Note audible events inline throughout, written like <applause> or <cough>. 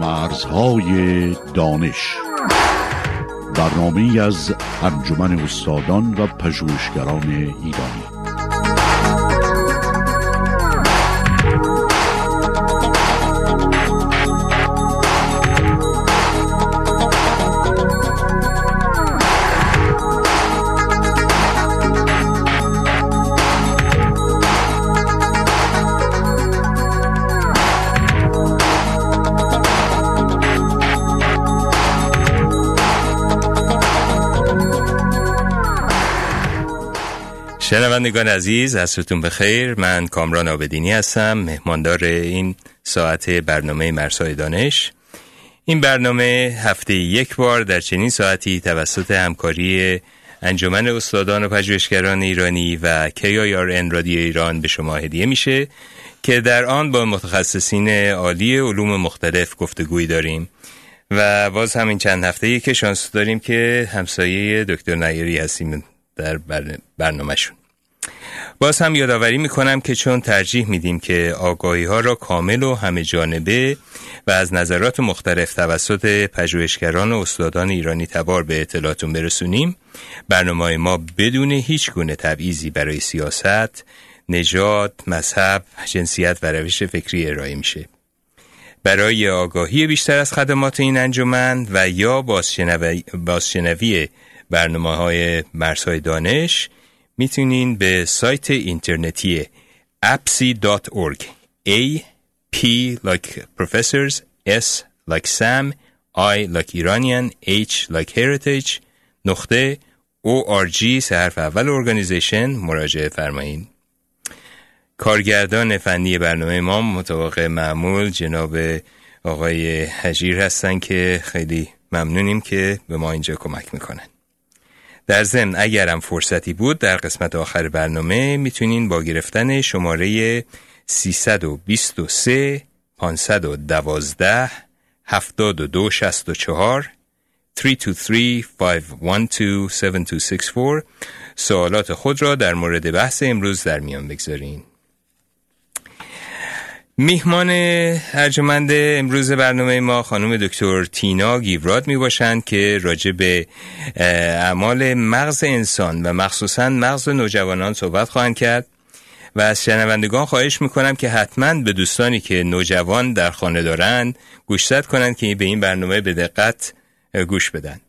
مرزهای دانش. برنامه از انجمن استادان و پژوهشگران ایرانی. شنوندگان عزیز عصرتون بخیر. من کامران آبدینی هستم مهماندار این ساعت برنامه مرسای دانش. این برنامه هفته یک بار در چنین ساعتی توسط همکاری انجمن استادان و پژوهشگران ایرانی و KIRN رادیو ایران به شما هدیه میشه که در آن با متخصصین عالی علوم مختلف گفتگوی داریم. و باز همین چند هفته که شانس داریم که همسایه دکتر نیری هستیم در برنامهشون. باز هم یادآوری می‌کنم که چون ترجیح میدیم که آگاهی ها را کامل و همه جانبه و از نظرات مختلف توسط پژوهشگران و استادان ایرانی تبار به اطلاعاتون برسونیم برنامه ما بدون هیچ گونه تبعیضی برای سیاست، نژاد، مذهب، جنسیت و روش فکری ارائه میشه. برای آگاهی بیشتر از خدمات این انجمن و یا بازشنوی برنامه های مرسای دانش می‌تونین به سایت اینترنتی apsi.org A P like professors S like Sam I like Iranian H like heritage. نقطه ORG سه حرف اول ارگانیزیشن مراجعه فرمایین. کارگردان فنی برنامه ما مطابق معمول جناب آقای حجیر هستن که خیلی ممنونیم که به ما اینجا کمک می‌کنن. در ضمن اگرم فرصتی بود در قسمت آخر برنامه می‌تونین با گرفتن شماره 323 512 7264 323 سوالات خود را در مورد بحث امروز در میان بگذارین. میهمان ارجمند امروز برنامه ما خانم دکتر تینا گیوراد می باشند که راجع به اعمال مغز انسان و مخصوصا مغز نوجوانان صحبت خواهند کرد. و از شنوندگان خواهش می‌کنم که حتما به دوستانی که نوجوان در خانه دارند گوشزد کنند که به این برنامه به دقت گوش بدن.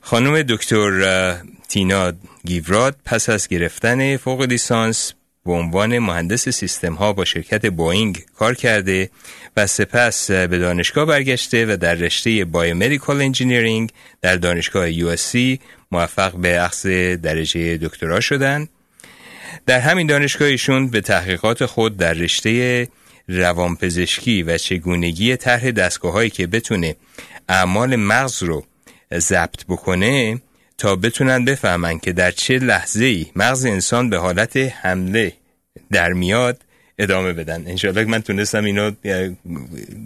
خانم دکتر تینا گیوراد پس از گرفتن فوق لیسانس به عنوان مهندس سیستم ها با شرکت بوینگ کار کرده و سپس به دانشگاه برگشته و در رشته biomedical engineering در دانشگاه یو موفق به اخذ درجه دکترا شدند. در همین دانشگاه ایشون به تحقیقات خود در رشته روانپزشکی و چگونگی طرح دستگاه هایی که بتونه اعمال مغز رو ضبط بکنه تا بتونن بفهمن که در چه لحظه ای مغز انسان به حالت حمله در میاد ادامه بدن. انشاءالله من تونستم اینو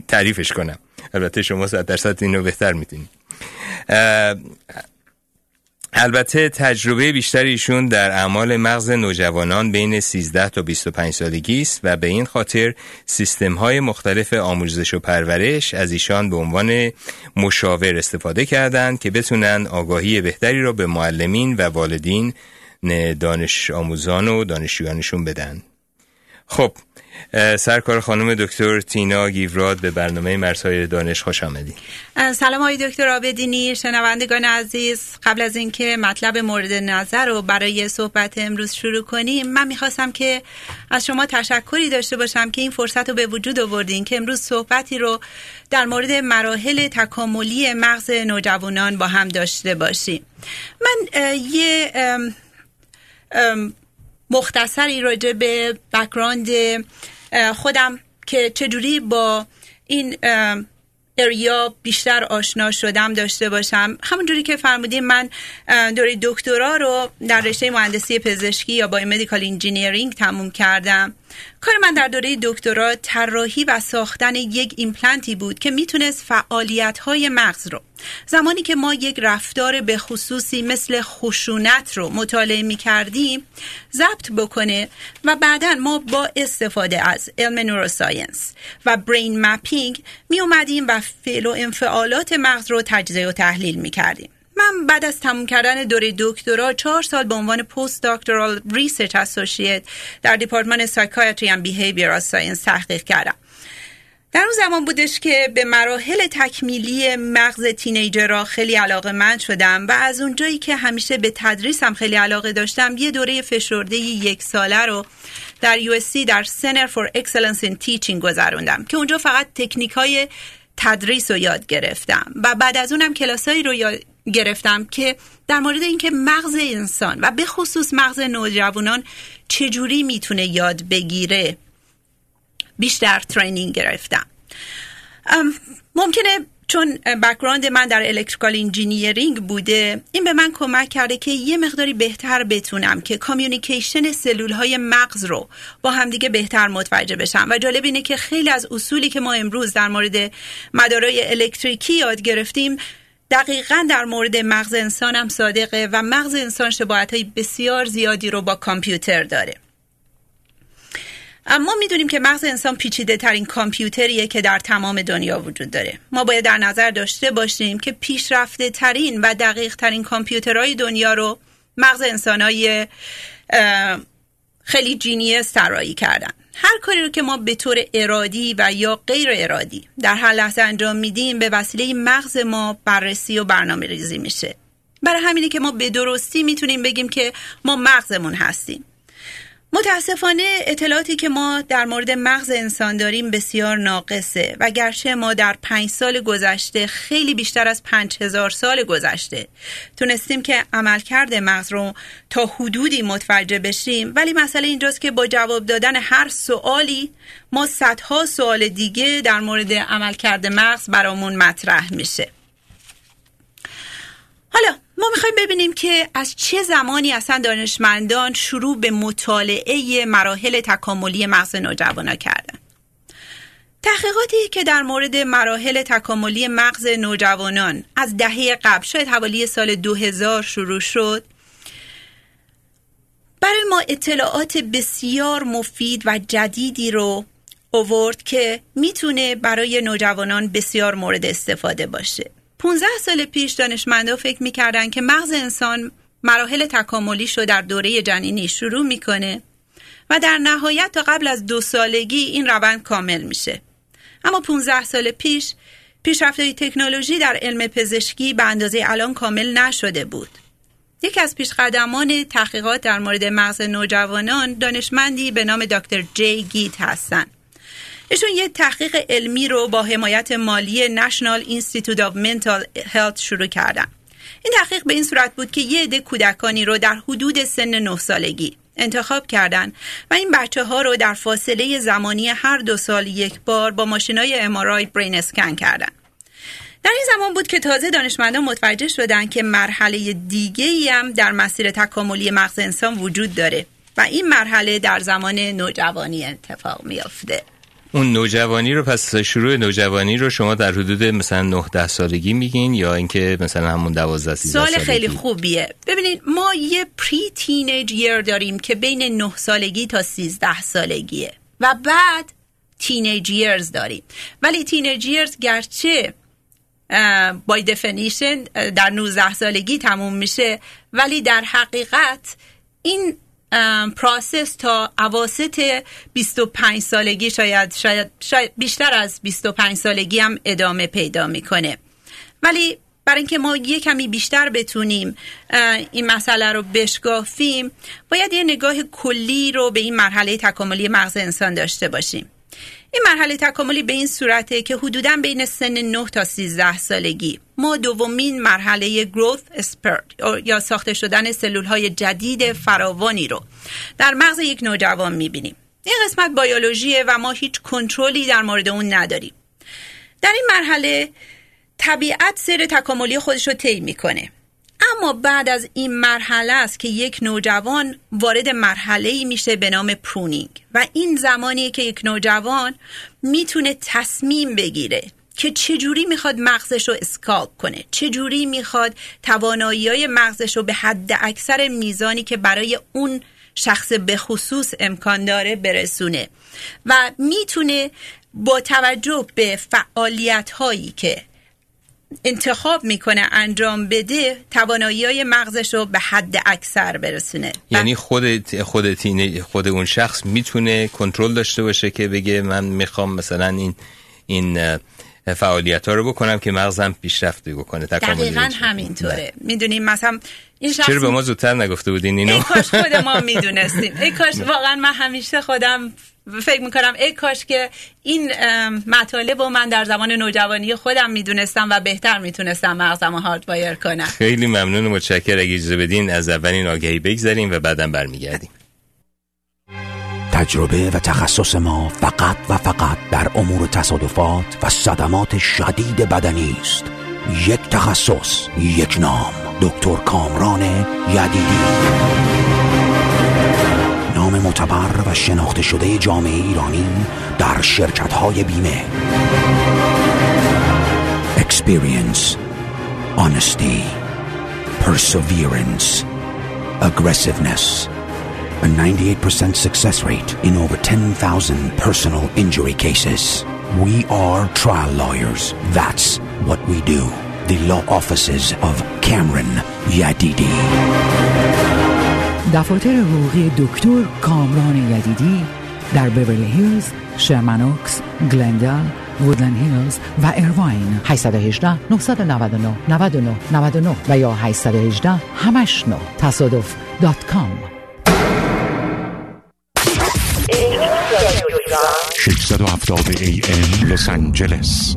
تعریفش کنم. البته شما صد درصد اینو بهتر می‌تونید. البته تجربه بیشتر ایشون در اعمال مغز نوجوانان بین 13 تا 25 سالگی است و به این خاطر سیستم های مختلف آموزش و پرورش از ایشان به عنوان مشاور استفاده کردند که بتونن آگاهی بهتری را به معلمین و والدین دانش آموزان و دانشجویانشون بدن. خب سرکار خانم دکتر تینا گیوراد به برنامه مرسای دانش خوش آمدید سلام های دکتر آبدینی شنوندگان عزیز. قبل از اینکه مطلب مورد نظر رو برای صحبت امروز شروع کنیم من می‌خواستم که از شما تشکری داشته باشم که این فرصت رو به وجود آوردین که امروز صحبتی رو در مورد مراحل تکاملی مغز نوجوانان با هم داشته باشیم. من یه مختصری راجع به background خودم که چجوری با این area بیشتر آشنا شدم داشته باشم. همونجوری که فرمودیم من دوره دکترا رو در رشته مهندسی پزشکی یا biomedical engineering تموم کردم. کار من در دوره دکترا طراحی و ساختن یک ایمپلنتی بود که می‌تونست فعالیت های مغز رو زمانی که ما یک رفتار به خصوصی مثل خشونت رو مطالعه می کردیم ضبط بکنه و بعدا ما با استفاده از علم neuroscience و brain mapping می اومدیم و فعل و انفعالات مغز رو تجزیه و تحلیل می کردیم من بعد از تموم کردن دوره دکترا چهار سال به عنوان postdoctoral research associate در دیپارتمان سایکایتری و بیهیویرال ساینس تحقیق کردم. در اون زمان بودش که به مراحل تکمیلی مغز teenager ها خیلی علاقه‌مند شدم و از اونجایی که همیشه به تدریسم خیلی علاقه داشتم یه دوره فشرده یک ساله رو در یو در Center for Excellence in Teaching گذروندم که اونجا فقط تکنیک های تدریس رو یاد گرفتم و بعد از اونم کلاسایی رو یاد گرفتم که در مورد اینکه مغز انسان و به خصوص مغز نوجوانان چجوری می‌تونه یاد بگیره بیشتر training گرفتم. ممکنه چون background من در electrical engineering بوده این به من کمک کرده که یه مقداری بهتر بتونم که communication سلول های مغز رو با همدیگه بهتر متوجه بشم. و جالب اینه که خیلی از اصولی که ما امروز در مورد مدارای الکتریکی یاد گرفتیم دقیقا در مورد مغز انسان هم صادقه و مغز انسان شباهت های بسیار زیادی رو با کامپیوتر داره. اما می‌دونیم که مغز انسان پیچیده ترین کامپیوتریه که در تمام دنیا وجود داره. ما باید در نظر داشته باشیم که پیشرفته ترین و دقیق ترین کامپیوترهای دنیا رو مغز انسانهای خیلی جینیس طراحی کردن. هر کاری رو که ما به طور ارادی و یا غیر ارادی در هر لحظه انجام میدیم به وسیله مغز ما بررسی و برنامه ریزی میشه. برای همینه که ما به درستی می‌تونیم بگیم که ما مغزمون هستیم. متاسفانه اطلاعاتی که ما در مورد مغز انسان داریم بسیار ناقصه و گرچه ما در پنج سال گذشته خیلی بیشتر از پنج هزار سال گذشته تونستیم که عملکرد مغز رو تا حدودی متوجه بشیم ولی مسئله اینجاست که با جواب دادن هر سوالی ما صدها سوال دیگه در مورد عملکرد مغز برامون مطرح میشه. حالا ما می‌خوایم ببینیم که از چه زمانی اصلا دانشمندان شروع به مطالعه مراحل تکاملی مغز نوجوانا کردن. تحقیقاتی که در مورد مراحل تکاملی مغز نوجوانان از دهه قبل شاید حوالی سال 2000 شروع شد. برای ما اطلاعات بسیار مفید و جدیدی رو اوورد که می‌تونه برای نوجوانان بسیار مورد استفاده باشه. 15 سال پیش دانشمندا فکر می‌کردن که مغز انسان مراحل تکاملیش رو در دوره جنینی شروع می‌کنه و در نهایت تا قبل از دو سالگی این روند کامل میشه. اما 15 سال پیش پیشرفت‌های تکنولوژی در علم پزشکی به اندازه الان کامل نشده بود. یکی از پیشقدمان تحقیقات در مورد مغز نوجوانان دانشمندی به نام دکتر جی گیت هستند ایشون یه تحقیق علمی رو با حمایت مالی National Institute of Mental Health شروع کردن. این تحقیق به این صورت بود که یه عده کودکانی رو در حدود سن 9 سالگی انتخاب کردن و این بچه ها رو در فاصله زمانی هر دو سال یک بار با ماشین های امارای برین اسکن کردن. در این زمان بود که تازه دانشمندان متوجه شدن که مرحله دیگه هم در مسیر تکاملی مغز انسان وجود داره و این مرحله در زمان نوجوانی اتفاق میافته. اون نوجوانی رو پس شروع نوجوانی رو شما در حدود مثلا 9 10 سالگی میگین یا اینکه مثلا همون 12 13 سال؟ خیلی خوبیه ببینید ما یه پری تینیج یر داریم که بین 9 سالگی تا 13 سالگیه و بعد تینیج یرز داریم ولی تینیج یرز گرچه بای دفنیشن در 19 سالگی تموم میشه ولی در حقیقت این پراسس تا عواست 25 سالگی شاید, شاید, شاید بیشتر از 25 سالگی هم ادامه پیدا می‌کنه. ولی برای اینکه ما یه کمی بیشتر بتونیم این مسئله رو بشگافیم باید یه نگاه کلی رو به این مرحله تکاملی مغز انسان داشته باشیم. این مرحله تکاملی به این صورته که حدودا بین سن 9 تا 13 سالگی. ما دومین مرحله گروث اسپرت یا ساخته شدن سلول های جدید فراوانی رو در مغز یک نوجوان می‌بینیم. این قسمت بیولوژیه و ما هیچ کنترلی در مورد اون نداریم. در این مرحله طبیعت سر تکاملی خودش رو طی می‌کنه. اما بعد از این مرحله است که یک نوجوان وارد مرحله ای میشه به نام پرونینگ. و این زمانیه که یک نوجوان می‌تونه تصمیم بگیره که چجوری می‌خواد مغزش رو اسکالپ کنه چجوری می‌خواد توانایی های مغزش رو به حد اکثر میزانی که برای اون شخص به خصوص امکان داره برسونه. و می‌تونه با توجه به فعالیت هایی که انتخاب می‌کنه انجام بده توانایی های مغزش رو به حد اکثر برسونه. یعنی خود خود, خود اون شخص می‌تونه کنترل داشته باشه که بگه من می‌خوام مثلا این این فعالیت ها رو بکنم که مغزم پیشرفت بکنه دقیقا همینطوره بله. می‌دونیم مثلا این شخص چرا به ما زودتر نگفته بودین اینو؟ ای کاش خود ما <laughs> می‌دونستیم. ای کاش واقعا من همیشه خودم فکر می‌کنم ای کاش که این مطالب رو من در زمان نوجوانی خودم می‌دونستم و بهتر می‌تونستم مغزم رو هارد بایر کنم. خیلی ممنون و متشکر اگه اجازه بدین از اولین آگهی بگذاریم و بعدم برمیگردیم. تجربه و تخصص ما فقط و فقط در امور تصادفات و صدمات شدید بدنی است. یک تخصص یک نام. دکتر کامران یدیدی. معتبر و شناخته شده جامعه ایرانی در شرکت های بیمه Experience Honesty Perseverance Aggressiveness a 98% success rate in over 10,000 personal injury cases. We are trial lawyers. That's what we do. The law offices of Cameron Yadidi. دفاتر حقوقی دکتر کامران یدیدی در بیورلی هیلز، شرمنوکس، گلندل، وودلند هیلز و ایرواین 818 999 99 99 و یا 818 همش تصادف دات کام. 670 AM لس آنجلس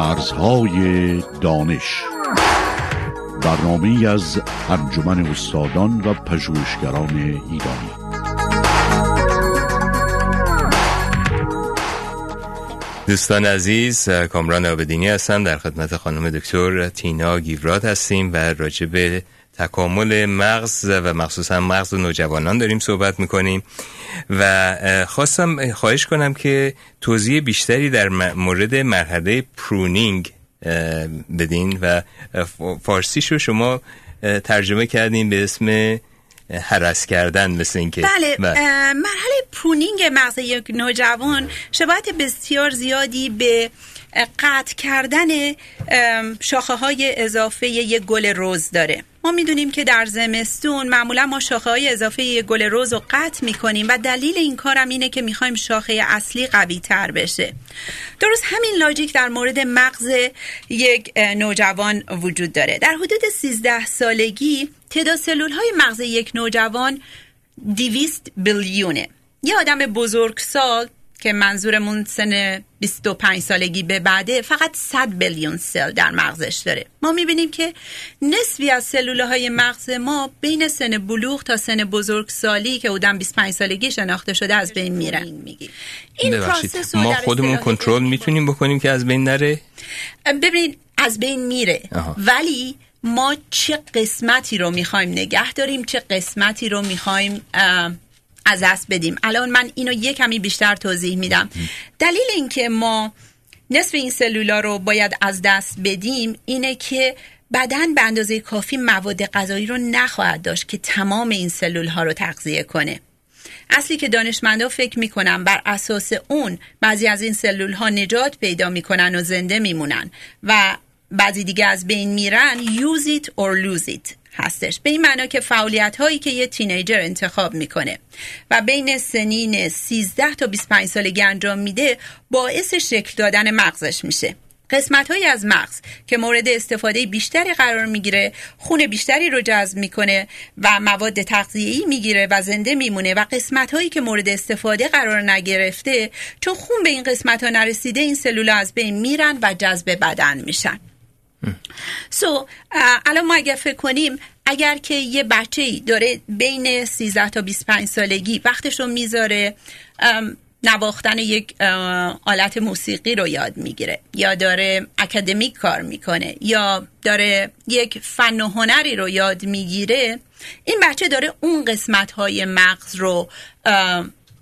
مرزهای دانش. برنامه از انجمن استادان و پژوهشگران ایرانی. دوستان عزیز کامران آبدینی هستم. در خدمت خانم دکتر تینا گیورات هستیم و راجع به تکامل مغز و مخصوصا مغز و نوجوانان داریم صحبت می‌کنیم. و خواستم خواهش کنم که توضیح بیشتری در مورد مرحله پرونینگ بدین و فارسیش رو شما ترجمه کردین به اسم حرس کردن مثل اینکه. بله, بله. مرحله پرونینگ مغز یک نوجوان شباهت بسیار زیادی به قطع کردن شاخه های اضافه یک گل روز داره. ما می‌دونیم که در زمستون معمولا ما شاخه های اضافه گل روز رو قطع می‌کنیم و دلیل این کارم اینه که می‌خوایم شاخه اصلی قوی تر بشه. درست همین لاجیک در مورد مغز یک نوجوان وجود داره. در حدود 13 سالگی تعداد سلول های مغز یک نوجوان 200 billion ه. یه آدم بزرگسال که منظورمون سن 25 سالگی به بعده فقط 100 billion cell در مغزش داره. ما می‌بینیم که نصفی از سلول های مغز ما بین سن بلوغ تا سن بزرگسالی که بودن 25 سالگی شناخته شده از بین میرن این process ما خودمون کنترل می‌تونیم بکنیم که از بین نره؟ ببینید از بین میره. ولی ما چه قسمتی رو می‌خوایم نگه داریم چه قسمتی رو می‌خوایم از دست بدیم. الان من اینو یه کمی بیشتر توضیح میدم. دلیل اینکه ما نصف این سلولا رو باید از دست بدیم اینه که بدن به اندازه کافی مواد غذایی رو نخواهد داشت که تمام این سلول ها رو تغذیه کنه. اصلی که دانشمندا فکر می‌کنن بر اساس اون بعضی از این سلول ها نجات پیدا می‌کنن و زنده میمونن و بعضی دیگه از بین میرن use it or lose it. هستش. به این معنا که فعالیت هایی که یه تینیجر انتخاب می‌کنه و بین سنین 13 تا 25 سالگی انجام میده باعث شکل دادن مغزش میشه. قسمت های از مغز که مورد استفاده بیشتری قرار می‌گیره خون بیشتری رو جذب می‌کنه و مواد تغذیه‌ای می‌گیره و زنده میمونه و قسمت هایی که مورد استفاده قرار نگرفته چون خون به این قسمت ها نرسیده این سلول از بین میرن و جذب بدن میشن. سو so, الان ما اگر فکر کنیم اگر که یه بچه داره بین 13 تا 25 سالگی وقتش رو می‌ذاره نواختن یک آلت موسیقی رو یاد می‌گیره یا داره اکادمیک کار می‌کنه یا داره یک فن و هنری رو یاد می‌گیره این بچه داره اون قسمت های مغز رو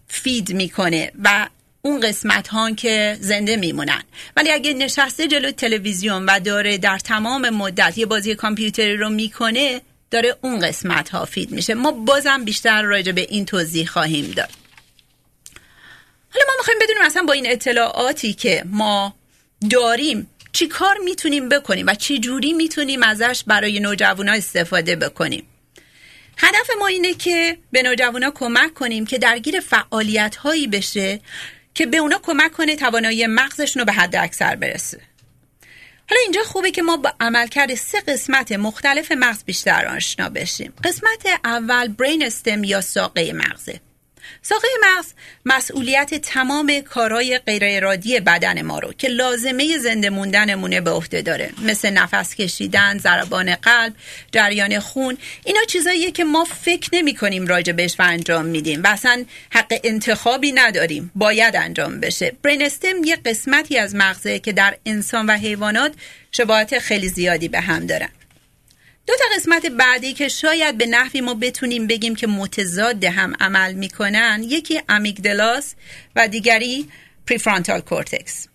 feed می‌کنه و اون قسمت ها که زنده میمونن. ولی اگه نشسته جلو تلویزیون و داره در تمام مدت یه بازی کامپیوتری رو می‌کنه داره اون قسمت ها feed میشه. ما بازم بیشتر راجع به این توضیح خواهیم داد. حالا ما می‌خوایم بدونیم اصلا با این اطلاعاتی که ما داریم چی کار می‌تونیم بکنیم و چی جوری می‌تونیم ازش برای نوجوانا استفاده بکنیم. هدف ما اینه که به نوجوانا کمک کنیم که درگیر فعالیت هایی بشه که به اونا کمک کنه توانایی مغزشون رو به حد اکثر برسه. حالا اینجا خوبه که ما با عملکرد سه قسمت مختلف مغز بیشتر آشنا بشیم. قسمت اول برین استم یا ساقه مغزه. ساقه مغز مسئولیت تمام کارهای غیر ارادی بدن ما رو که لازمه زنده موندنمونه به عهده داره. مثل نفس کشیدن، ضربان قلب، جریان خون اینا چیزاییه که ما فکر نمی کنیم راجبش و انجام میدیم و اصلا حق انتخابی نداریم. باید انجام بشه. Brainstem یه قسمتی از مغزه که در انسان و حیوانات شباهت خیلی زیادی به هم دارن. دو تا قسمت بعدی که شاید به نحوی ما بتونیم بگیم که متضاد هم عمل می‌کنن یکی amygdala س و دیگری prefrontal cortex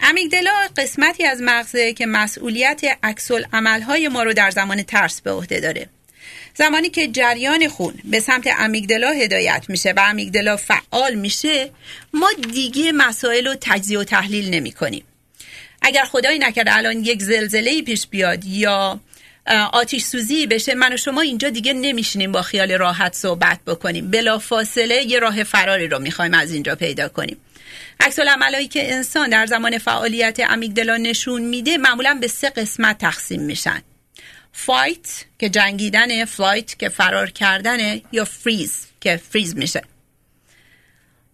amygdala قسمتی از مغزه که مسئولیت عکس‌العمل‌های ما رو در زمان ترس به عهده داره زمانی که جریان خون به سمت امیگدلا هدایت میشه و امیگدلا فعال میشه ما دیگه مسائل رو تجزیه و تحلیل نمی کنیم. اگر خدایی نکرده الان یک زلزله پیش بیاد یا آتیش سوزی بشه من و شما اینجا دیگه نمیشینیم با خیال راحت صحبت بکنیم. بلا فاصله یه راه فراری رو می‌خوایم از اینجا پیدا کنیم. عکس عملایی که انسان در زمان فعالیت امیگدلا نشون میده معمولا به سه قسمت تقسیم میشن. fight که جنگیدن flight که فرار کردنه یا فریز که فریز میشه.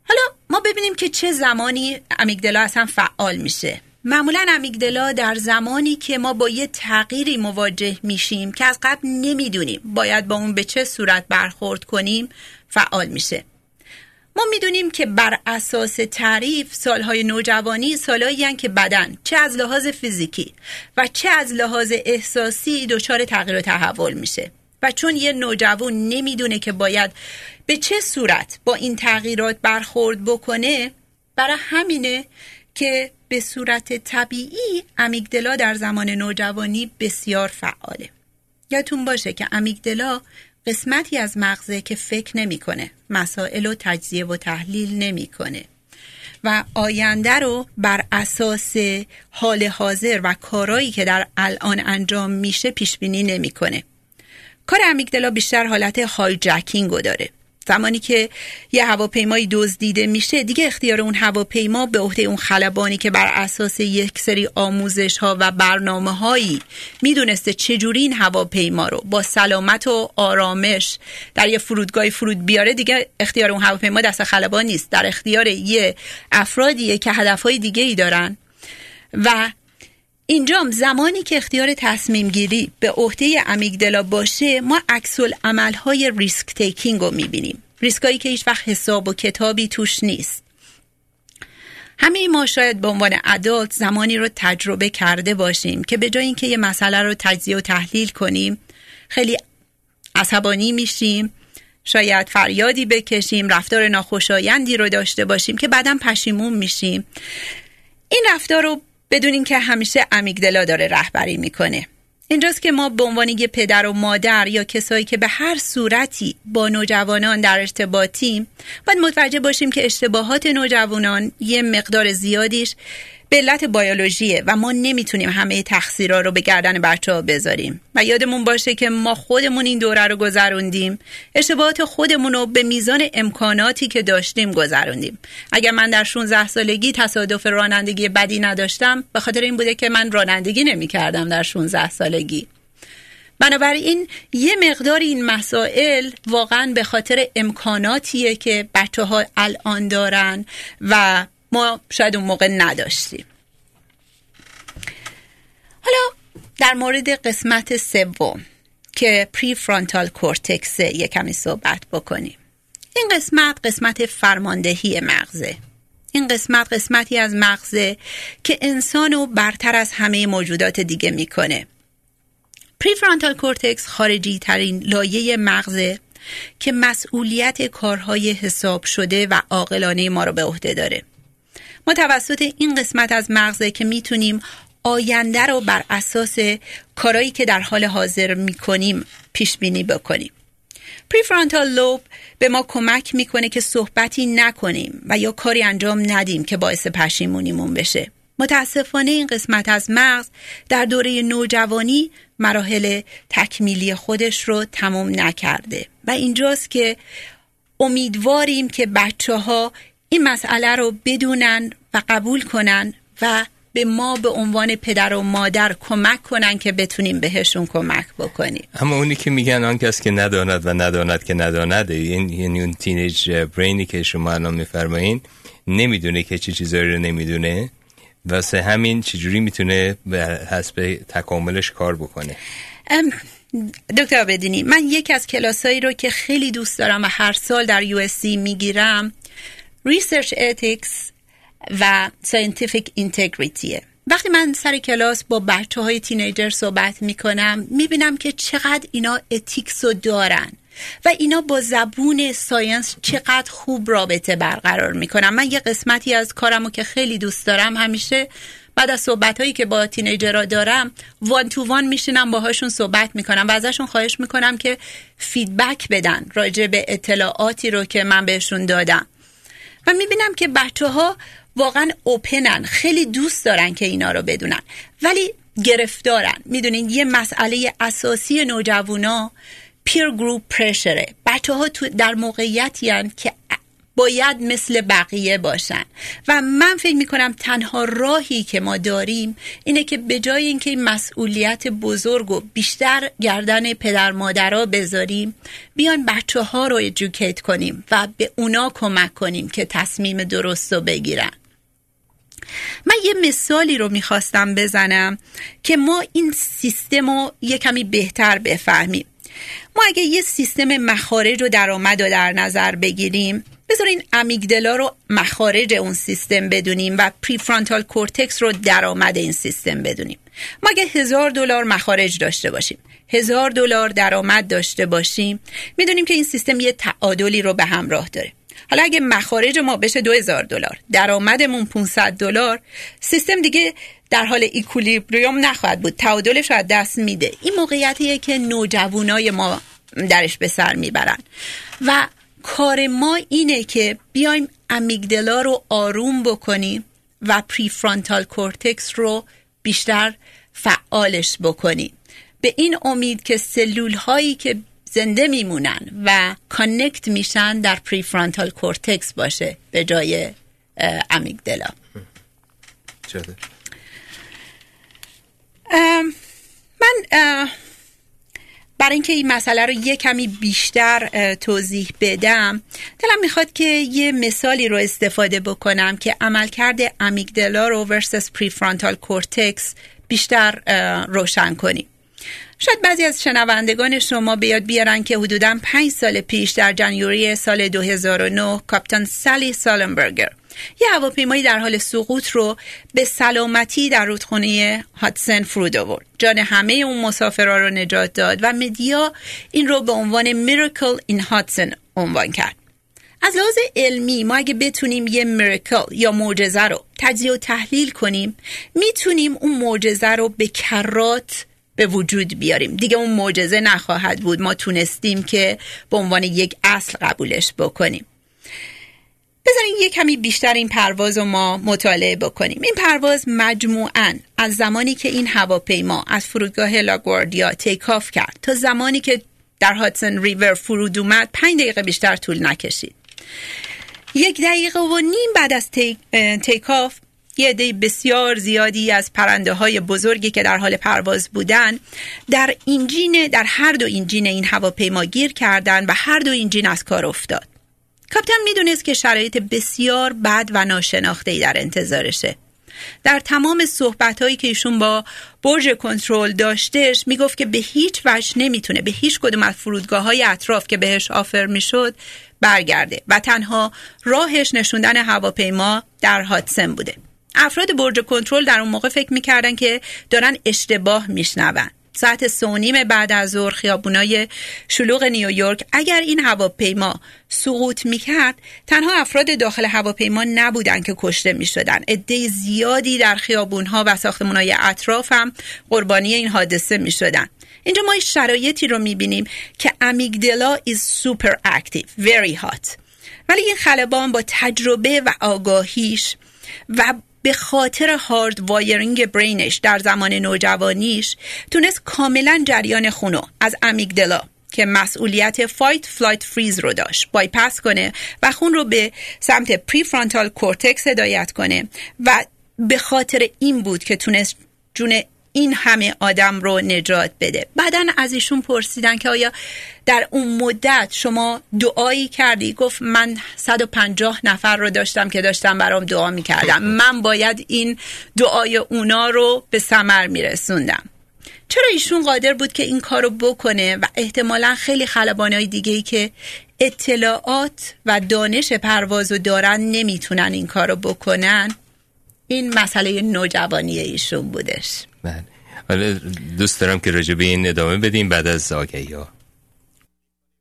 حالا ما ببینیم که چه زمانی amygdala اصلا فعال میشه. معمولا amygdala در زمانی که ما با یه تغییری مواجه میشیم که از قبل نمی‌دونیم باید با اون به چه صورت برخورد کنیم فعال میشه. ما می‌دونیم که بر اساس تعریف سالهای نوجوانی سالهایی که بدن چه از لحاظ فیزیکی و چه از لحاظ احساسی دچار تغییر و تحول میشه و چون یه نوجوان نمی‌دونه که باید به چه صورت با این تغییرات برخورد بکنه برای همینه که به صورت طبیعی امیگدلا در زمان نوجوانی بسیار فعاله. یادتون باشه که امیگدلا قسمتی از مغزه که فکر نمی‌کنه مسائل و تجزیه و تحلیل نمی‌کنه و آینده رو بر اساس حال حاضر و کارایی که در الان انجام میشه پیش بینی نمی‌کنه. کار امیگدلا بیشتر حالت هایجکینگ داره. زمانی که یه هواپیمایی دزدیده میشه دیگه اختیار اون هواپیما به عهده اون خلبانی که بر اساس یک سری آموزش ها و برنامه هایی می‌دونسته چجوری این هواپیما رو با سلامت و آرامش در یه فرودگاهی فرود بیاره دیگه اختیار اون هواپیما دست خلبان نیست. در اختیار یه افرادیه که هدفهای دیگه ای دارن و اینجام زمانی که اختیار تصمیم گیری به عهده امیگدلا باشه ما عکسل عملهای ریسک تیکینگ رو می‌بینیم. ریسکایی که هیچ وقت حساب و کتابی توش نیست. همه ما شاید به عنوان ادالت زمانی رو تجربه کرده باشیم که به جای اینکه یه مسئله رو تجزیه و تحلیل کنیم خیلی عصبانی میشیم شاید فریادی بکشیم رفتار ناخوشایندی رو داشته باشیم که بعدا پشیمون میشیم. این رفتار رو بدونین که همیشه امیگدلا داره رهبری می‌کنه. اینجاست که ما به عنوان یه پدر و مادر یا کسایی که به هر صورتی با نوجوانان در ارتباطیم باید متوجه باشیم که اشتباهات نوجوانان یه مقدار زیادیش به علت بیولوژیه و ما نمی‌تونیم همه تقصیرها رو به گردن بچه ها بذاریم. و یادمون باشه که ما خودمون این دوره رو گذروندیم. اشتباهات خودمون رو به میزان امکاناتی که داشتیم گذروندیم. اگر من در 16 سالگی تصادف رانندگی بدی نداشتم به خاطر این بوده که من رانندگی نمی‌کردم در 16 سالگی. بنابراین یه مقدار این مسائل واقعا به خاطر امکاناتیه که بچه ها الان دارن و ما شاید اون موقع نداشتیم. حالا در مورد قسمت سوم که prefrontal cortex یه کمی صحبت بکنیم. این قسمت قسمت فرماندهی مغزه. این قسمت قسمتی از مغزه که انسانو برتر از همه موجودات دیگه می‌کنه. Prefrontal cortex خارجی ترین لایه مغزه که مسئولیت کارهای حساب شده و عاقلانه ما رو به عهده داره. ما توسط این قسمت از مغزه که می‌تونیم آینده رو بر اساس کارایی که در حال حاضر می‌کنیم پیش بینی بکنیم. پریفرانتال لوب به ما کمک می‌کنه که صحبتی نکنیم و یا کاری انجام ندیم که باعث پشیمونیمون بشه. متاسفانه این قسمت از مغز در دوره نوجوانی مراحل تکمیلی خودش رو تمام نکرده و اینجاست که امیدواریم که بچه ها این مسئله رو بدونن و قبول کنن و به ما به عنوان پدر و مادر کمک کنن که بتونیم بهشون کمک بکنیم. اما اونی که میگن آن کس که نداند و نداند که نداند این یعنی اون تینیج برینی که شما الان میفرمایین نمی‌دونه که چه چیزایی رو نمی‌دونه. واسه همین چجوری می‌تونه به حسب تکاملش کار بکنه؟ دکتر بدینی من یکی از کلاسایی رو که خیلی دوست دارم و هر سال در یو می‌گیرم research ethics و scientific integrity ه وقتی من سر کلاس با بچه های teenager صحبت می‌کنم می‌بینم که چقدر اینا ethics رو دارن و اینا با زبون science چقدر خوب رابطه برقرار می‌کنن. من یه قسمتی از کارمو که خیلی دوست دارم همیشه بعد از صحبت هایی که با teenager ها دارم وان تو وان میشینم باهاشون صحبت می‌کنم و ازشون خواهش می‌کنم که فیدبک بدن راجع به اطلاعاتی رو که من بهشون دادم. و می‌بینم که بچه ها واقعا اوپنن خیلی دوست دارن که اینا رو بدونن. ولی گرفتارن. می‌دونین یه مسئله اساسی نوجوانا پیر گروپ پرشره بچه ها تو در موقعیتی که باید مثل بقیه باشن. و من فکر می‌کنم تنها راهی که ما داریم اینه که به جای اینکه این مسئولیت بزرگ و بیشتر گردن پدر مادرها بذاریم بیان بچه ها رو educate کنیم و به اونا کمک کنیم که تصمیم درست رو بگیرن. من یه مثالی رو می‌خواستم بزنم که ما این سیستم رو یه کمی بهتر بفهمیم. ما اگه یه سیستم مخارج و درآمد رو در نظر بگیریم بذارین amygdala رو مخارج اون سیستم بدونیم و prefrontal cortex رو درآمد این سیستم بدونیم. ما اگه هزار دلار مخارج داشته باشیم هزار دلار درآمد داشته باشیم می‌دونیم که این سیستم یه تعادلی رو به همراه داره. حالا اگه مخارج ما بشه 2000 دلار درآمدمون 500 دلار سیستم دیگه در حال ایکولیبریوم نخواهد بود. تعادلش رو دست میده. این موقعیتیه که نوجوانای ما درش به سر می‌برن. و کار ما اینه که بیایم امیگدلا رو آروم بکنیم و prefrontal cortex رو بیشتر فعالش بکنیم. به این امید که سلول هایی که زنده میمونن و connect میشن در prefrontal cortex باشه به جای amygdala. من برای اینکه این مسئله رو یه کمی بیشتر توضیح بدم دلم می‌خواد که یه مثالی رو استفاده بکنم که عملکرد amygdala رو versus prefrontal cortex بیشتر روشن کنیم. شاید بعضی از شنوندگان شما بیاد بیارن که حدودا پنج سال پیش در January سال 2009 Captain سالی سالنبرگر یه هواپیمایی در حال سقوط رو به سلامتی در رودخونه هادسن فرود آورد. جان همه اون مسافرها رو نجات داد و media این رو به عنوان میرکل این هاتسن عنوان کرد. از لحاظ علمی ما اگه بتونیم یه میرکل یا معجزه رو تجزیه و تحلیل کنیم می‌تونیم اون معجزه رو به کرات به وجود بیاریم. دیگه اون معجزه نخواهد بود. ما تونستیم که به عنوان یک اصل قبولش بکنیم. بذارین یه کمی بیشتر این پرواز رو ما مطالعه بکنیم. این پرواز مجموعا از زمانی که این هواپیما از فرودگاه لاگواردیا تیکاف کرد تا زمانی که در هاتسن ریور فرود اومد پنج دقیقه بیشتر طول نکشید. یک دقیقه و نیم بعد از تیکاف یه عده بسیار زیادی از پرنده های بزرگی که در حال پرواز بودن در اینجین در هر دو اینجین این هواپیما گیر کردن و هر دو اینجین از کار افتاد. کاپیتان می‌دونست که شرایط بسیار بد و ناشناخته ای در انتظارشه. در تمام صحبت هایی که ایشون با برج کنترل داشتش می‌گفت که به هیچ وجه نمی‌تونه به هیچ کدوم از فرودگاه های اطراف که بهش آفر می‌شد برگرده و تنها راهش نشوندن هواپیما در هاتسن بوده. افراد برج کنترل در اون موقع فکر می‌کردن که دارن اشتباه میشنون. ساعت سونیم بعد از ظهر خیابونای شلوغ نیویورک اگر این هواپیما سقوط می‌کرد تنها افراد داخل هواپیما نبودن که کشته می‌شدن. عده زیادی در خیابونها و ساختمانهای اطراف هم قربانی این حادثه می‌شدن. اینجا ما شرایطی رو می‌بینیم که amygdala is super active very hot. ولی این خلبان با تجربه و آگاهیش و به خاطر hard wiring brain ش در زمان نوجوانیش تونست کاملا جریان خونو از amygdala که مسئولیت fight flight freeze رو داشت بایپس کنه و خون رو به سمت prefrontal cortex هدایت کنه و به خاطر این بود که تونست جون این همه آدم رو نجات بده. بعدا از ایشون پرسیدن که آیا در اون مدت شما دعایی کردی؟ گفت من 150 نفر رو داشتم که داشتم برام دعا می‌کردم من باید این دعای اونا رو به سمر میرسوندم. چرا ایشون قادر بود که این کار رو بکنه و احتمالا خیلی های دیگه ای که اطلاعات و دانش پرواز و دارن نمی‌تونن این کار رو بکنن؟ این مسئله نوجوانی ایشون بودش. بله. دوست دارم که راجع به این ادامه بدیم بعد از آگهی ها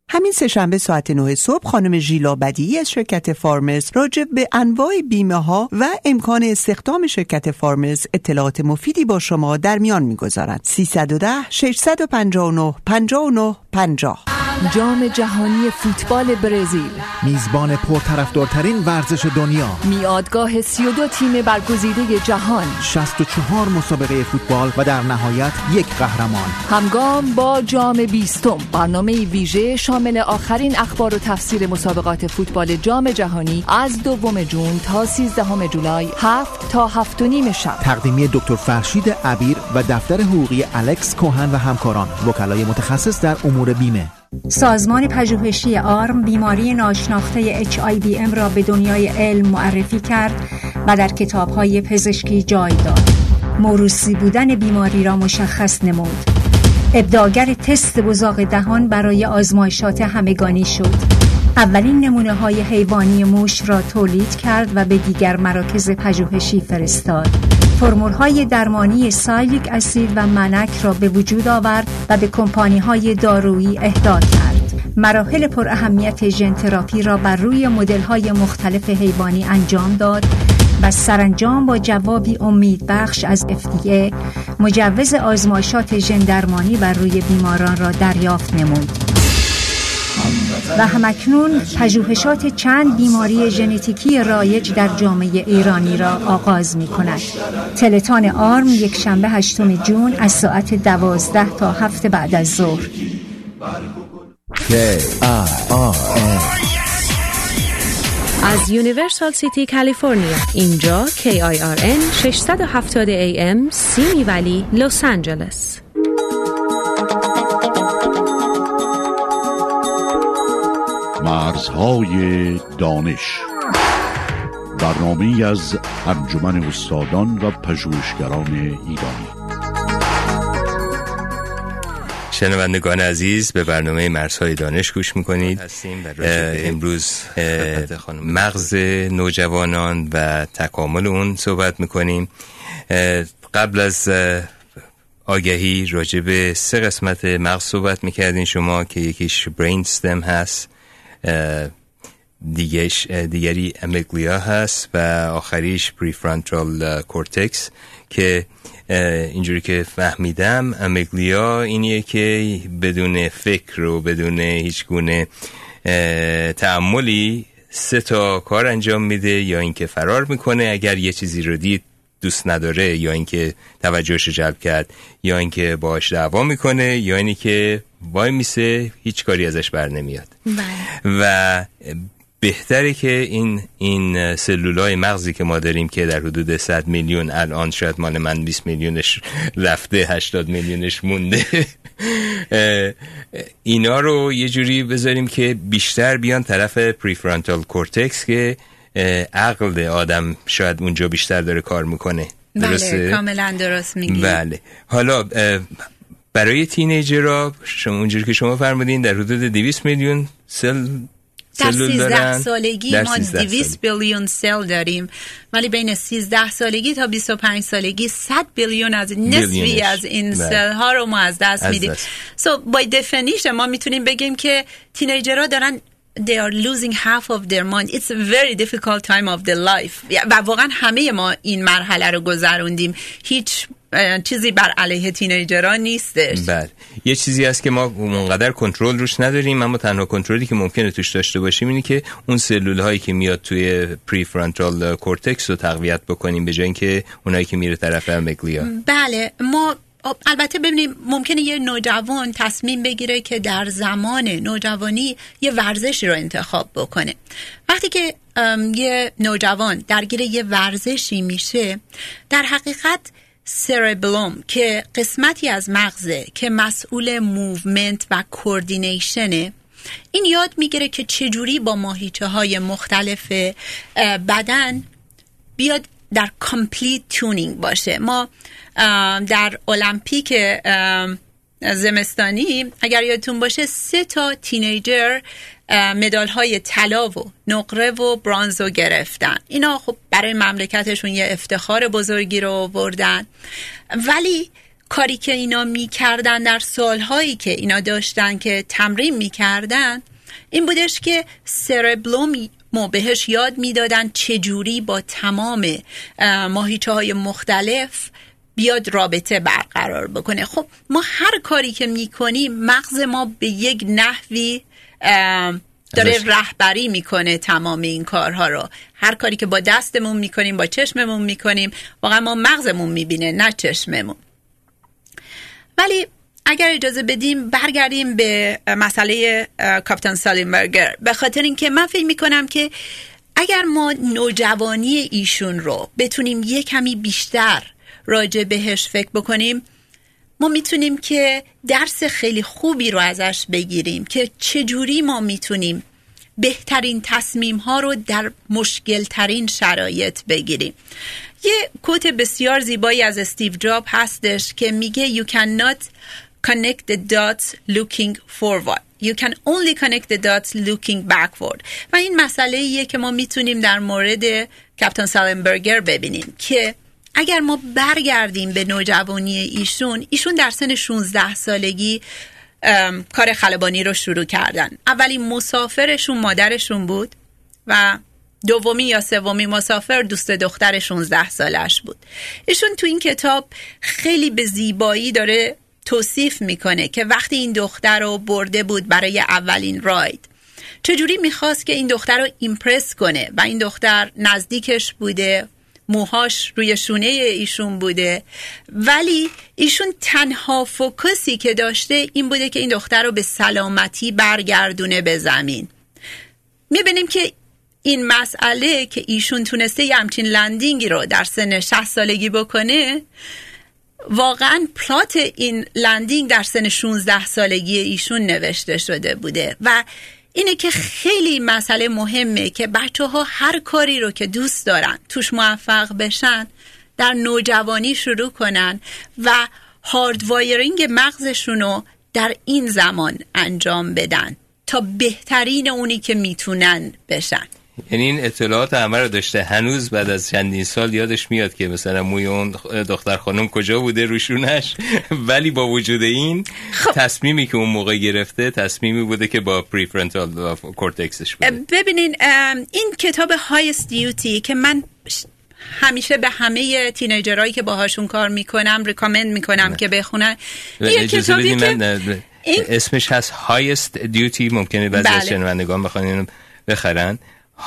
همین سهشنبه ساعت 9 صبح خانم ژیلا بدی از شرکت فارمرز راجع به انواع بیمه ها و امکان استخدام شرکت فارمرز اطلاعات مفیدی با شما در میان می‌گذارد. 310 659 59 50 جام جهانی فوتبال برزیل. میزبان پرطرفدارترین ورزش دنیا. میادگاه 32 تیم برگزیده جهان. 64 مسابقه فوتبال و در نهایت یک قهرمان. همگام با جام بیستم. برنامه ویژه شامل آخرین اخبار و تفسیر مسابقات فوتبال جام جهانی از دوم جون تا 13 جولای هفت تا هفت و نیم شب. تقدیمی دکتر فرشید عبیر و دفتر حقوقی الکس کوهن و همکاران. وکلای متخصص در امور بیمه. سازمان پژوهشی آرم بیماری ناشناخته HIV را به دنیای علم معرفی کرد و در کتابهای پزشکی جای داد. موروسی بودن بیماری را مشخص نمود. ابداگر تست بزاق دهان برای آزمایشات همگانی شد. اولین نمونه های حیوانی موش را تولید کرد و به دیگر مراکز پژوهشی فرستاد. فرمول های درمانی سایلیک اسید و منک را به وجود آورد و به کمپانی های دارویی اهدا کرد. مراحل پر اهمیت ژن تراپی را بر روی مدل های مختلف حیوانی انجام داد و سرانجام با جوابی امید بخش از FDA مجوز آزمایشات ژن درمانی بر روی بیماران را دریافت نمود. و همکنون پژوهشات چند بیماری ژنتیکی رایج در جامعه ایرانی را آغاز می کند. تلتان آرم یک شنبه هشتم جون از ساعت دوازده تا هفت بعد از ظهر. از Universal City کالیفرنیا اینجا KIRN 670 AM Simi Valley لس آنجلس مرزهای دانش. برنامه از انجمن استادان و پژوهشگران ایرانی. شنوندگان عزیز به برنامه مرزهای دانش گوش می‌کنید. امروز مغز نوجوانان و تکامل اون صحبت می‌کنیم. قبل از آگهی راجع به سه قسمت مغز صحبت می‌کردین شما که یکیش brain stem هست. دیگهش دیگری amygdala هست و آخریش prefrontal cortex که اینجوری که فهمیدم amygdala اینیه که بدون فکر و بدون هیچ گونه تعملی سه تا کار انجام میده یا اینکه فرار می‌کنه اگر یه چیزی رو دید دوست نداره یا اینکه توجهش جلب کرد یا اینکه باش دعوا می‌کنه یا اینی که وای میسه هیچ کاری ازش بر نمیاد. بله. و بهتره که این این سلولای مغزی که ما داریم که در حدود 100 میلیون الان شاید مال من 20 میلیونش رفته 80 میلیونش مونده. <laughs> اینا رو یه جوری بذاریم که بیشتر بیان طرف prefrontal cortex که عقل آدم شاید اونجا بیشتر داره کار می‌کنه. بله درسته؟ کاملا درست میگی. بله. حالا برای teenager ها شما اونجوری که شما فرمودین در حدود 200 میلیون cell در سلول 13 دارن. سالگی در ما 13 200 billion cell داریم. ولی بین 13 سالگی تا 25 سالگی 100 billion از نصفی. از این بله. cell ها رو ما از دست میدیم. so by definition ما می‌تونیم بگیم که teenager ها دارن they are losing half of their mind it's a very difficult time of their life. و واقعا همه ما این مرحله رو گذروندیم. هیچ چیزی بر علیه teenager ها نیستش. بله. یه چیزی هست که ما اونقدر کنترل روش نداریم اما تنها کنترلی که ممکنه توش داشته باشیم اینه که اون سلول هایی که میاد توی prefrontal cortex رو تقویت بکنیم به جای اینکه اونایی که میره طرف amygdala بله. ما آب- البته ببینیم ممکنه یه نوجوان تصمیم بگیره که در زمان نوجوانی یه ورزشی رو انتخاب بکنه. وقتی که یه نوجوان درگیر یه ورزشی میشه در حقیقت cerebellum که قسمتی از مغزه که مسئول movement و coordination ه این یاد می‌گیره که چجوری با ماهیچه های مختلف بدن بیاد در complete tuning باشه. ما در المپیک زمستانی اگر یادتون باشه سه تا teenager مدال های طلا و نقره و bronze رو گرفتن. اینا خب برای مملکتشون یه افتخار بزرگی رو آوردن. ولی کاری که اینا می‌کردن در سالهایی که اینا داشتن که تمرین می‌کردن این بودش که سربلوم ما بهش یاد می‌دادن چجوری با تمام ماهیچه های مختلف بیاد رابطه برقرار بکنه. خب ما هر کاری که می‌کنیم مغز ما به یک نحوی داره رهبری می‌کنه تمام این کارها رو. هر کاری که با دستمون می‌کنیم با چشممون می‌کنیم واقعا ما مغزمون می‌بینه نه چشممون. ولی اگر اجازه بدیم برگردیم به مسئله اه، کاپتان سالینبرگر. به خاطر اینکه من فکر می‌کنم که اگر ما نوجوانی ایشون رو بتونیم یه کمی بیشتر راجع بهش فکر بکنیم ما می‌تونیم که درس خیلی خوبی رو ازش بگیریم که چجوری ما می‌تونیم بهترین تصمیم ها رو در مشکل ترین شرایط بگیریم. یه کوت بسیار زیبایی از استیو جاب هستش که میگه you cannot connect the dots looking forward. You can only connect the dots looking backward. و این مسئله ایه که ما می‌تونیم در مورد کپتان سالنبرگر ببینیم که اگر ما برگردیم به نوجوانی ایشون ایشون در سن 16 سالگی کار خلبانی رو شروع کردن. اولین مسافرشون مادرشون بود و دومی یا سومی مسافر دوست دختر 16 سالش بود. ایشون تو این کتاب خیلی به زیبایی داره توصیف می‌کنه که وقتی این دختر رو برده بود برای اولین راید چجوری می‌خواست که این دختر رو ایمپرس کنه و این دختر نزدیکش بوده موهاش روی شونه ایشون بوده. ولی ایشون تنها فوکسی که داشته این بوده که این دختر رو به سلامتی برگردونه به زمین. می‌بینیم که این مسئله که ایشون تونسته یه همچین landing ی رو در سن 60 سالگی بکنه واقعا plot این landing در سن 16 سالگی ایشون نوشته شده بوده. و اینه که خیلی مسئله مهمه که بچه ها هر کاری رو که دوست دارن توش موفق بشن در نوجوانی شروع کنن و hard wiring مغزشون رو در این زمان انجام بدن تا بهترین اونی که می‌تونن بشن. یعنی این اطلاعات همه رو داشته. هنوز بعد از چندین سال یادش میاد که مثلا موی اون دختر خانم کجا بوده رو شونش <laughs> ولی با وجود این تصمیمی که اون موقع گرفته تصمیمی بوده که با prefrontal cortex ش بوده. ببینین این کتاب هایست دیوتی که من همیشه به همه teenager هایی که باهاشون کار می‌کنم recommend می‌کنم که بخونن یه کتابی که این- اسمش هست highest duty. ممکنه بعضی از بله. شنوندگان بخوان بخرن.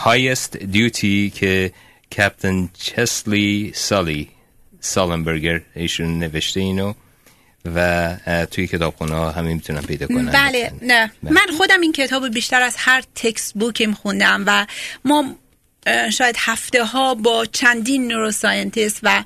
Highest duty که کپتن چسلی سالی سالنبرگر ایشون نوشته اینو و توی کتابخونه ها همین می‌تونن پیدا کنن بله نه من خودم این کتاب بیشتر از هر تکست بوکیم خوندم و ما شاید هفته ها با چندین نوروساینتیست و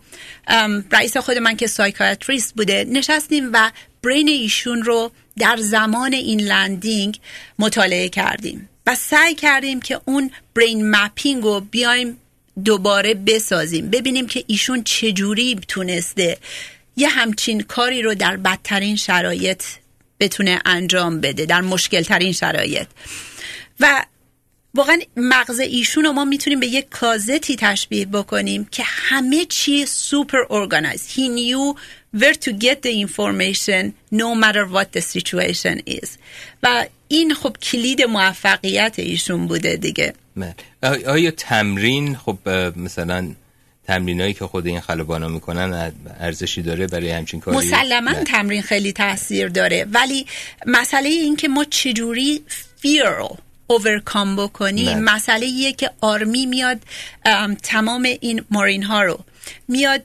رئیس خود من که psychiatrist بوده نشستیم و brain ایشون رو در زمان این landing مطالعه کردیم و سعی کردیم که اون brain mapping رو بیایم دوباره بسازیم. ببینیم که ایشون چجوری تونسته یه همچین کاری رو در بدترین شرایط بتونه انجام بده در مشکل ترین شرایط. و واقعا مغز ایشون رو ما می‌تونیم به یک کازتی تشبیه بکنیم که همه چی super organized he knew where to get the information no matter what the situation is. و این خب کلید موفقیت ایشون بوده دیگه. آیا تمرین خب مثلا تمرینایی که خود این خلبانا می‌کنن ارزشی داره برای همچین کاری؟ مسلما تمرین خیلی تاثیر داره. ولی مسئله این که ما چجوری فیر رو اوورکام بکنیم مسئله ایه که آرمی میاد تمام این Marine ها رو میاد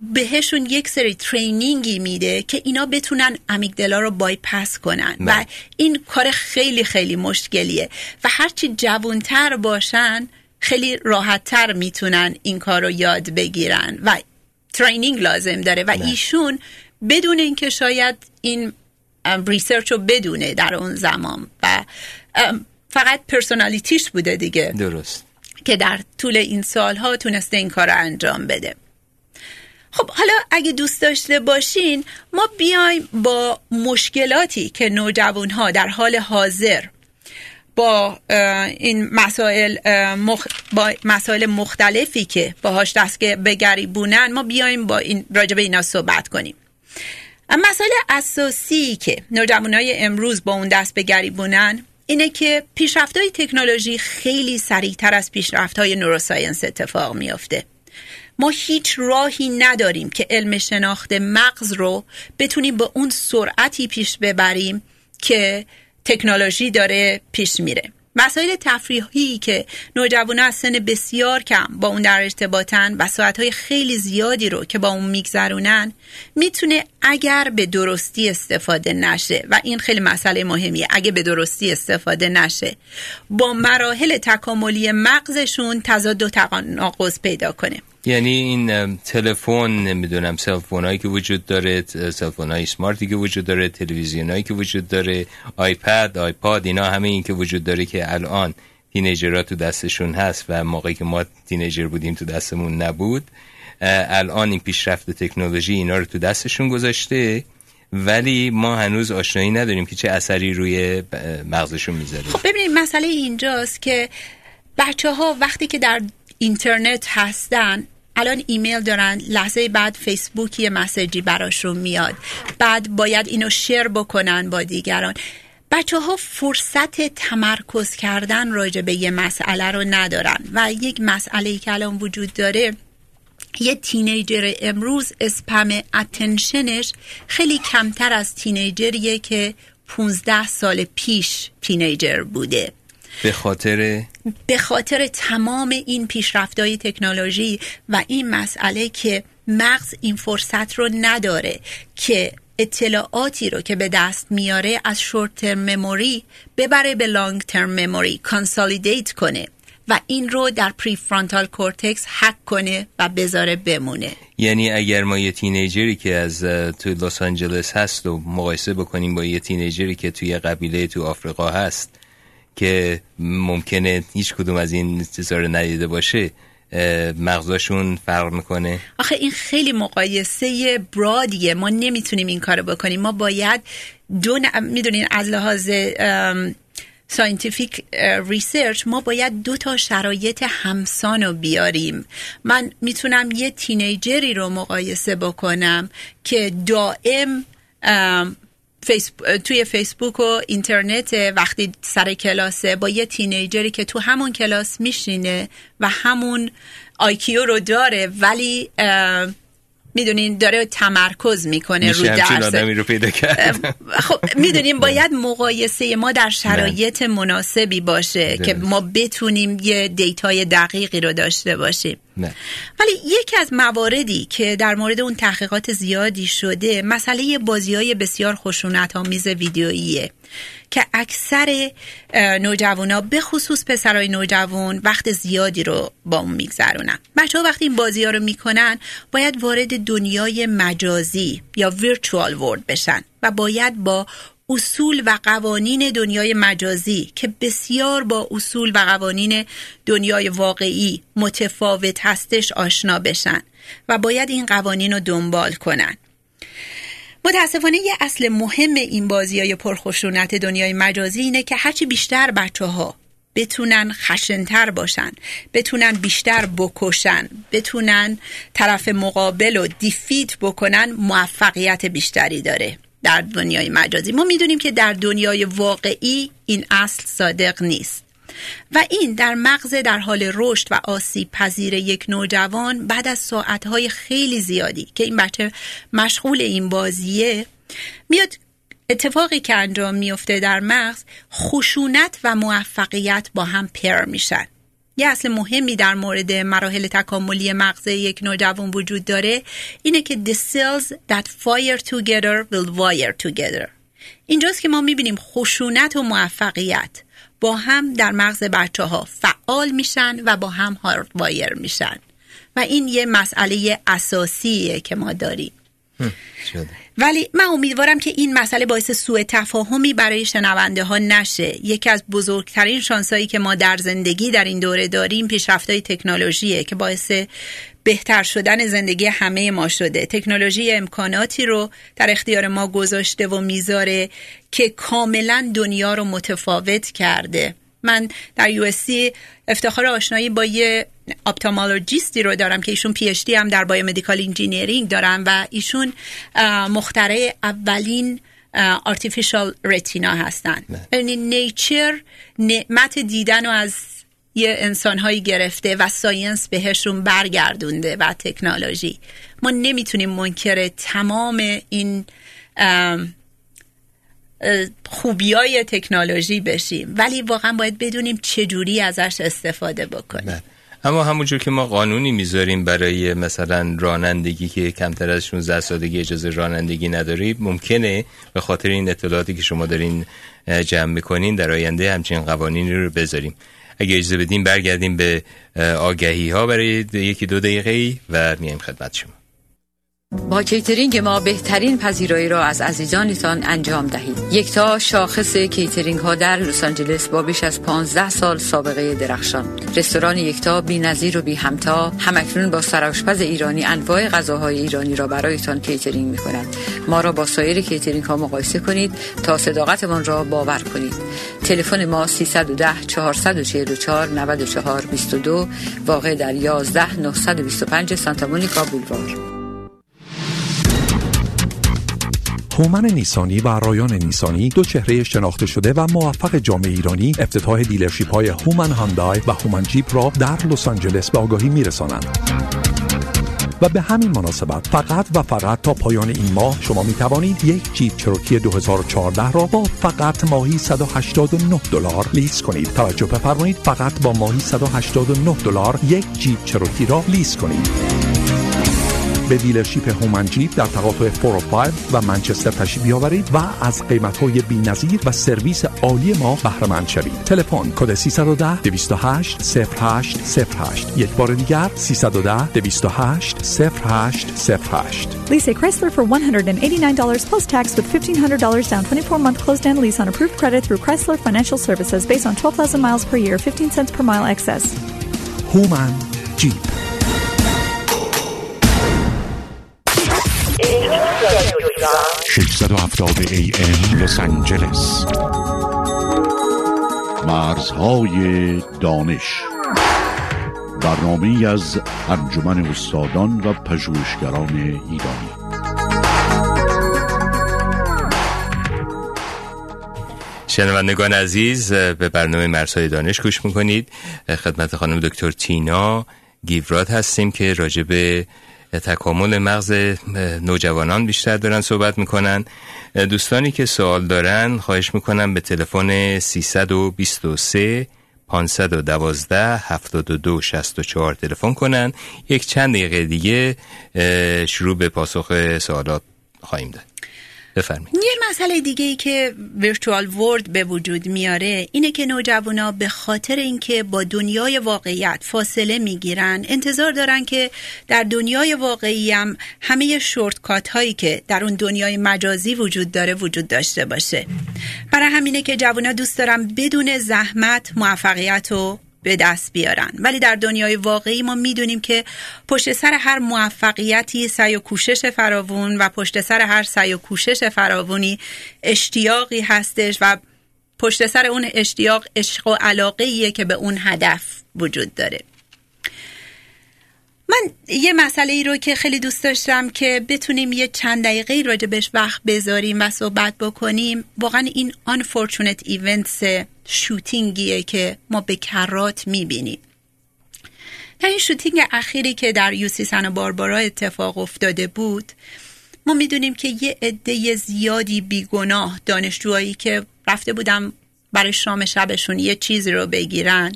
بهشون یک سری training ی میده که اینا بتونن amygdala رو بایپس کنن. و این کار خیلی خیلی مشکلیه. و هرچی جوانتر باشن خیلی راحتتر می‌تونن این کار رو یاد بگیرن. و training لازم داره. و ایشون بدون اینکه شاید این research رو بدونه در اون زمان. و فقط پرسونالیتیش بوده دیگه. درست. که در طول این سالها تونسته این کار رو انجام بده. خب حالا اگه دوست داشته باشین ما بیایم با مشکلاتی که نوجوان ها در حال حاضر با این مسائل با مسائل مختلفی که باهاش دست به گریبونن ما بیایم با این راجبه اینا صحبت کنیم. مسائل اساسی که های امروز با اون دست به گریبونن اینه که پیشرفت های تکنولوژی خیلی سریعتر از پیشرفت های نوروساینس اتفاق میافته. ما هیچ راهی نداریم که علم شناخت مغز رو بتونیم به اون سرعتی پیش ببریم که تکنولوژی داره پیش میره. مسائل تفریحی که نوجوانان از سن بسیار کم با اون در ارتباطن و ساعتهای خیلی زیادی رو که با اون میگذرونن می‌تونه اگر به درستی استفاده نشه و این خیلی مسئله مهمیه اگه به درستی استفاده نشه با مراحل تکاملی مغزشون تضاد و تناقض پیدا کنه. یعنی این تلفن نمی‌دونم cell phone هایی که وجود داره cell phone های smart ی که وجود داره تلویزیون هایی که وجود داره iPad iPod اینا همه این که وجود داره که الان teenager ها تو دستشون هست و موقعی که ما teenager بودیم تو دستمون نبود الان این پیشرفت تکنولوژی اینا رو تو دستشون گذاشته ولی ما هنوز آشنایی نداریم که چه اثری روی مغزشون می‌ذاره. خب ببینید مسئله اینجاست که بچه ها وقتی که در اینترنت هستن الان ایمیل دارن لحظه بعد فیسبوک یه مسیجی براشون میاد. بعد باید اینو شیر بکنن با دیگران. بچه ها فرصت تمرکز کردن راجع به یه مسئله رو ندارن و یک مسئله که الان وجود داره یه teenager امروز span attention ش خیلی کمتر از teenager یه که 15 سال پیش teenager بوده. به خاطر به خاطر تمام این پیشرفتهای تکنولوژی و این مسئله که مغز این فرصت رو نداره که اطلاعاتی رو که به دست میاره از short-term memory ببره به long-term memory consolidate کنه و این رو در prefrontal cortex حک کنه و بذاره بمونه. یعنی اگر ما یه teenager ی که از تو لس آنجلس هست و مقایسه بکنیم با یه teenager ی که توی قبیله تو آفریقا هست که ممکنه هیچ کدوم از این چیزا رو ندیده باشه مغزاشون فرق می‌کنه. آخه این خیلی مقایسه broad یه. ما نمی‌تونیم این کارو بکنیم. ما باید دو می‌دونین از لحاظ scientific research ما باید دو تا شرایط همسان رو بیاریم. من می‌تونم یه teenager ی رو مقایسه بکنم که دائم توی فیسبوک و اینترنت وقتی سر کلاسه با یه teenager ی که تو همون کلاس میشینه و همون IQ رو داره ولی می‌دونین داره تمرکز می‌کنه رو درس. رو پیدا کرد. خب می‌دونیم باید مقایسه ما در شرایط مناسبی باشه که ما بتونیم یه دیتای دقیقی رو داشته باشیم. نه. ولی یکی از مواردی که در مورد اون تحقیقات زیادی شده مسئله بازی های بسیار خشونت آمیز ویدیوییه که اکثر نوجوانا به خصوص پسرای نوجوان وقت زیادی رو با اون میگذرونن. بچه ها وقتی این بازی ها رو می‌کنن باید وارد دنیای مجازی یا ویرچوال ورد بشن و باید با اصول و قوانین دنیای مجازی که بسیار با اصول و قوانین دنیای واقعی متفاوت هستش آشنا بشن و باید این قوانین رو دنبال کنن. متاسفانه یه اصل مهم این بازی های پرخشونت دنیای مجازی اینه که هرچی بیشتر بچه ها بتونن خشنتر باشن بتونن بیشتر بکشن بتونن طرف مقابل رو دیفیت بکنن موفقیت بیشتری داره در دنیای مجازی. ما می‌دونیم که در دنیای واقعی این اصل صادق نیست. و این در مغز در حال رشد و آسیب پذیر یک نوجوان بعد از ساعتهای خیلی زیادی که این بچه مشغول این بازیه میاد اتفاقی که انجام میفته در مغز خشونت و موفقیت با هم پر میشن. یه اصل مهمی در مورد مراحل تکاملی مغز یک نوجوان وجود داره اینه که the cells that fire together will wire together. اینجاست که ما می‌بینیم خشونت و موفقیت. با هم در مغز بچه ها فعال میشن و با هم هارد وایر میشن. و این یه مسئله اساسیه که ما داریم. ولی من امیدوارم که این مسئله باعث سوء تفاهمی برای شنونده ها نشه. یکی از بزرگترین شانسایی که ما در زندگی در این دوره داریم پیشرفت‌های تکنولوژیه که باعث بهتر شدن زندگی همه ما شده. تکنولوژی امکاناتی رو در اختیار ما گذاشته و می‌ذاره که کاملا دنیا رو متفاوت کرده. من در یو افتخار آشنایی با یه ophthalmologist ی رو دارم که ایشون PhD هم در biomedical engineering دارن و ایشون مخترع اولین artificial retina هستن. یعنی nature نعمت دیدن و از یه انسانهایی گرفته و science بهشون برگردونده و تکنولوژی. ما نمی‌تونیم منکر تمام این خوبی های تکنولوژی بشیم. ولی واقعا باید بدونیم چجوری ازش استفاده بکنیم. اما همونجور که ما قانونی می‌ذاریم برای مثلا رانندگی که کمتر از 16 سالگی اجازه رانندگی نداری ممکنه به خاطر این اطلاعاتی که شما دارین جمع می‌کنین در آینده همچین قوانینی رو بذاریم. اگه اجازه بدیم برگردیم به آگهی ها برای یکی دو دقیقه و میایم خدمت شما. با کیترینگ ما بهترین پذیرایی را از عزیزانتان انجام دهید. یکتا شاخص کیترینگ ها در لس آنجلس با بیش از 15 سال سابقه درخشان. رستوران یکتا بی نظیر و بی همتا همکنون با سرآشپز ایرانی انواع غذاهای ایرانی را برایتان کیترینگ می کند ما را با سایر کیترینگ ها مقایسه کنید تا صداقتمان را باور کنید. تلفن ما 310 444 94 22 واقع در 11 925 سانتا مونیکا بولوار. هومن نیسانی و رایان نیسانی دو چهره شناخته شده و موفق جامعه ایرانی افتتاح dealership های هومن هاندای و هومن جیپ را در لس آنجلس به آگاهی میرسانند. و به همین مناسبت فقط و فقط تا پایان این ماه شما می توانید یک جیپ Cherokee 2014 را با فقط ماهی 189 دلار lease کنید. توجه بفرمایید فقط با ماهی 189 دلار یک جیپ Cherokee را lease کنید. به dealership هومن جیپ در تقاطع 405 و منچستر تشریف بیاورید و از قیمت‌های بی‌نظیر و سرویس عالی ما بهره مند شوید. تلفن کد 310 208 08 08 یک بار دیگر 310 208 08 08 Lease a Chrysler for $189 plus tax with $1,500 down 24-month closed-end lease on approved credit through Chrysler Financial Services based on 12,000 miles per year, 15 cents per mile excess. هومن جیپ 670 AM لس آنجلس مرزهای دانش. برنامه از انجمن استادان و پژوهشگران ایرانی. شنوندگان عزیز به برنامه مرزهای دانش گوش می‌کنید. خدمت خانم دکتر تینا گیوراد هستیم که راجع به تکامل مغز نوجوانان بیشتر دارن صحبت می‌کنن. دوستانی که سوال دارن خواهش می‌کنم به تلفن 323 512 72 64 تلفن کنن. یک چند دقیقه دیگه شروع به پاسخ سوالات خواهیم داد. بفرمایید. یه مسئله دیگه ای که ورچوال ورد به وجود میاره اینه که نوجوانا به خاطر اینکه با دنیای واقعیت فاصله می‌گیرن انتظار دارن که در دنیای واقعی هم همه شورتکات هایی که در اون دنیای مجازی وجود داره وجود داشته باشه. برای همینه که جوانا دوست دارن بدون زحمت موفقیت و به دست بیارن. ولی در دنیای واقعی ما می‌دونیم که پشت سر هر موفقیتی سعی و کوشش فراوون و پشت سر هر سعی و کوشش فراوونی اشتیاقی هستش و پشت سر اون اشتیاق عشق و علاقه که به اون هدف وجود داره. من یه مسئله ای رو که خیلی دوست داشتم که بتونیم یه چند دقیقه راجبش وقت بذاریم و صحبت بکنیم. واقعا این unfortunate events شوتینگیه که ما به کرات می‌بینیم. در این شوتینگ اخیری که در یوسی سن باربارا اتفاق افتاده بود ما می‌دونیم که یه عده زیادی بیگناه دانشجوهایی که رفته بودم برای شام شبشون یه چیزی رو بگیرن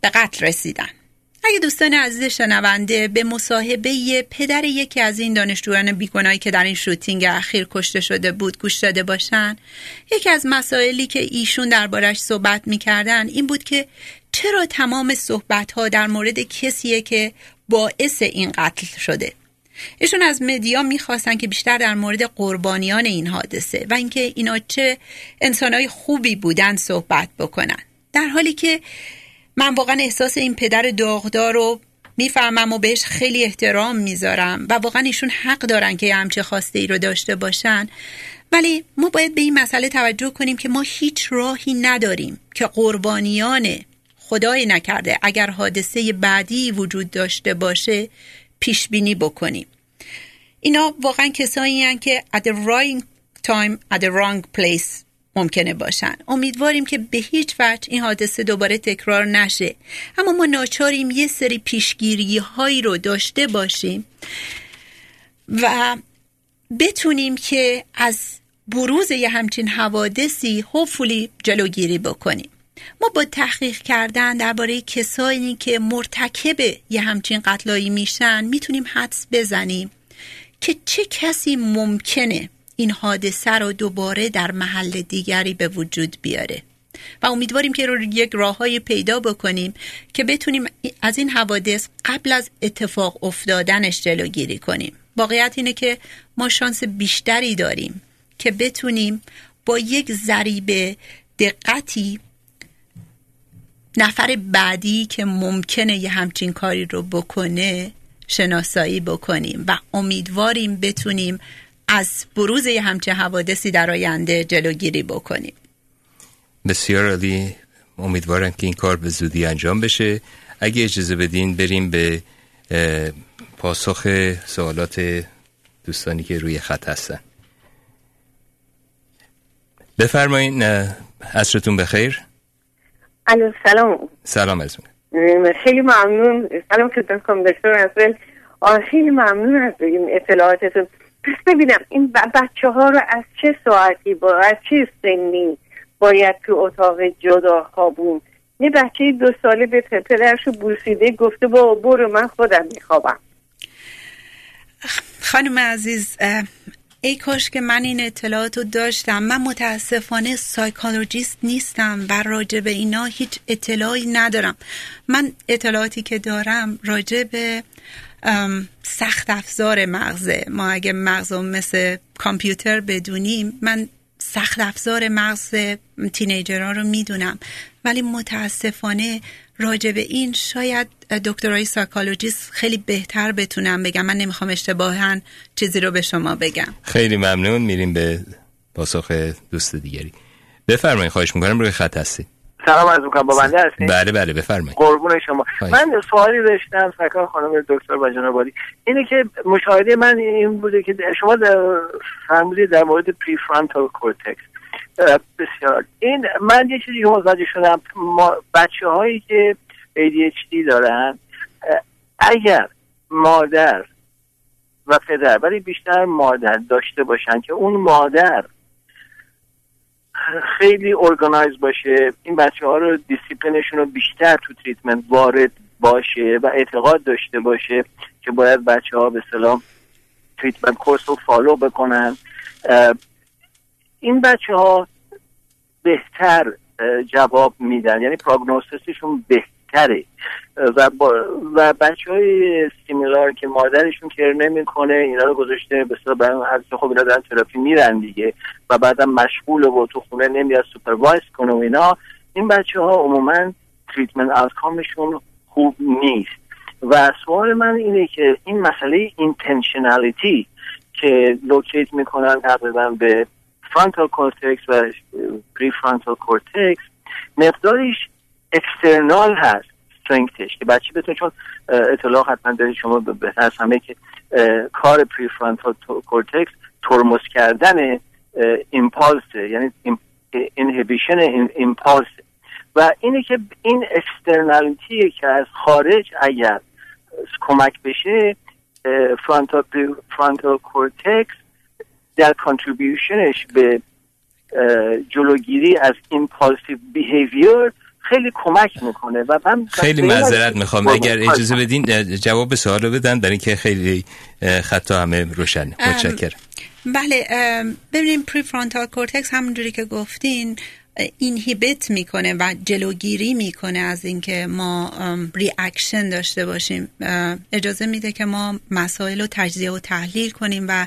به قتل رسیدن. اگه دوستان عزیز شنونده به مصاحبه پدر یکی از این دانشجویان بیگناهی که در این شوتینگ اخیر کشته شده بود گوش داده باشن. یکی از مسائلی که ایشون دربارش صحبت می‌کردن این بود که چرا تمام صحبت ها در مورد کسیه که باعث این قتل شده. ایشون از مدیا می‌خواستن که بیشتر در مورد قربانیان این حادثه و اینکه اینا چه انسانهای خوبی بودن صحبت بکنن. در حالی که من واقعا احساس این پدر داغدار رو می‌فهمم و بهش خیلی احترام می‌ذارم و واقعا ایشون حق دارن که همچه خواسته ای رو داشته باشن. ولی ما باید به این مسئله توجه کنیم که ما هیچ راهی نداریم که قربانیان خدای نکرده اگر حادثه بعدی وجود داشته باشه پیش بینی بکنیم. اینا واقعا کسایی که at the right time at the wrong place ممکنه باشن. امیدواریم که به هیچ وجه این حادثه دوباره تکرار نشه. اما ما ناچاریم یه سری پیشگیری هایی رو داشته باشیم و بتونیم که از بروز یه همچین حوادثی هوفولی جلوگیری بکنیم. ما با تحقیق کردن درباره کسانی که مرتکب یه همچین قتلایی میشن می‌تونیم حدس بزنیم که چه کسی ممکنه این حادثه رو دوباره در محل دیگری به وجود بیاره. و امیدواریم که رو یک راههای پیدا بکنیم که بتونیم از این حوادث قبل از اتفاق افتادنش جلوگیری کنیم. واقعیت اینه که ما شانس بیشتری داریم که بتونیم با یک ذریب دقتی نفر بعدی که ممکنه یه همچین کاری رو بکنه شناسایی بکنیم. و امیدواریم بتونیم از بروز یه همچه حوادثی در آینده جلوگیری بکنیم. بسیار عالی. امیدوارم که این کار به زودی انجام بشه. اگه اجازه بدین بریم به پاسخ سوالات دوستانی که روی خط هستن. بفرمایین عصرتون بخیر. الو سلام. سلام از خیلی ممنون. سلام خدمت کنم دکتر خیلی ممنون از این اطلاعاتتون. پس ببینم این بچه ها رو از چه ساعتی با از چه سنی باید تو اتاق جدا خوابون؟ یه بچه دو ساله به پدرشو بوسیده گفته با برو من خودم میخوابم. خانم عزیز ای کاش که من این اطلاعات رو داشتم. من متاسفانه سایکولوژیست نیستم و راجع به اینا هیچ اطلاعی ندارم. من اطلاعاتی که دارم راجع به سخت افزار مغزه. ما اگه مغز مثل کامپیوتر بدونیم من سخت افزار مغز تینیجرها رو می‌دونم. ولی متاسفانه راجع به این شاید دکترای سایکولوژیست خیلی بهتر بتونم بگم. من نمی‌خوام اشتباها چیزی رو به شما بگم. خیلی ممنون. میریم به پاسخ دوست دیگری. بفرمایید خواهش می‌کنم روی خط هستید. سلام از می‌کنم. با بنده هستین؟ بله بله بفرمایید. قربون شما. من سوالی داشتم سرکار خانم دکتر با اینه که مشاهده من این بوده که شما در فرمودید در مورد prefrontal cortex بسیار. این من یه چیزی که متوجه شدم ما بچه هایی که ADHD دارن اگر مادر و پدر ولی بیشتر مادر داشته باشن که اون مادر خیلی organize باشه. این بچه ها رو دیسیپلینشون رو بیشتر تو treatment وارد باشه و اعتقاد داشته باشه که باید بچه ها به اصطلاح treatment course رو follow بکنن. این بچه ها بهتر جواب میدن. یعنی prognosis شون بهتره و, و بچه های similar که مادرشون care نمی‌کنه اینا رو گذاشته به برای هر خب اینا دارن تراپی میرن دیگه. و بعدم مشغول و تو خونه نمیاد supervise کنه و اینا. این بچه ها عموما treatment outcome شون خوب نیست. و سوال من اینه که این مسئله intentionality که locate می‌کنن تقریبا به frontal cortex و prefrontal cortex مقدارش external هست strength ش که بچه بتونه چون اطلاع حتما دارید شما بهتر از همه که کار prefrontal cortex ترمز کردن impulse یعنی inhibition impulse و اینه که این externality که از خارج اگر کمک بشه frontal cortex در contribution ش به جلوگیری از impulsive behavior خیلی کمک می‌کنه و من خیلی معذرت می‌خوام. اگر اجازه بدین جواب سوال رو بدن در اینکه خیلی خطا همه روشن. متشکرم. بله ببینیم prefrontal cortex همونجوری که گفتین inhibit می‌کنه و جلوگیری می‌کنه از اینکه ما reaction داشته باشیم. اجازه میده که ما مسائل رو تجزیه و تحلیل کنیم و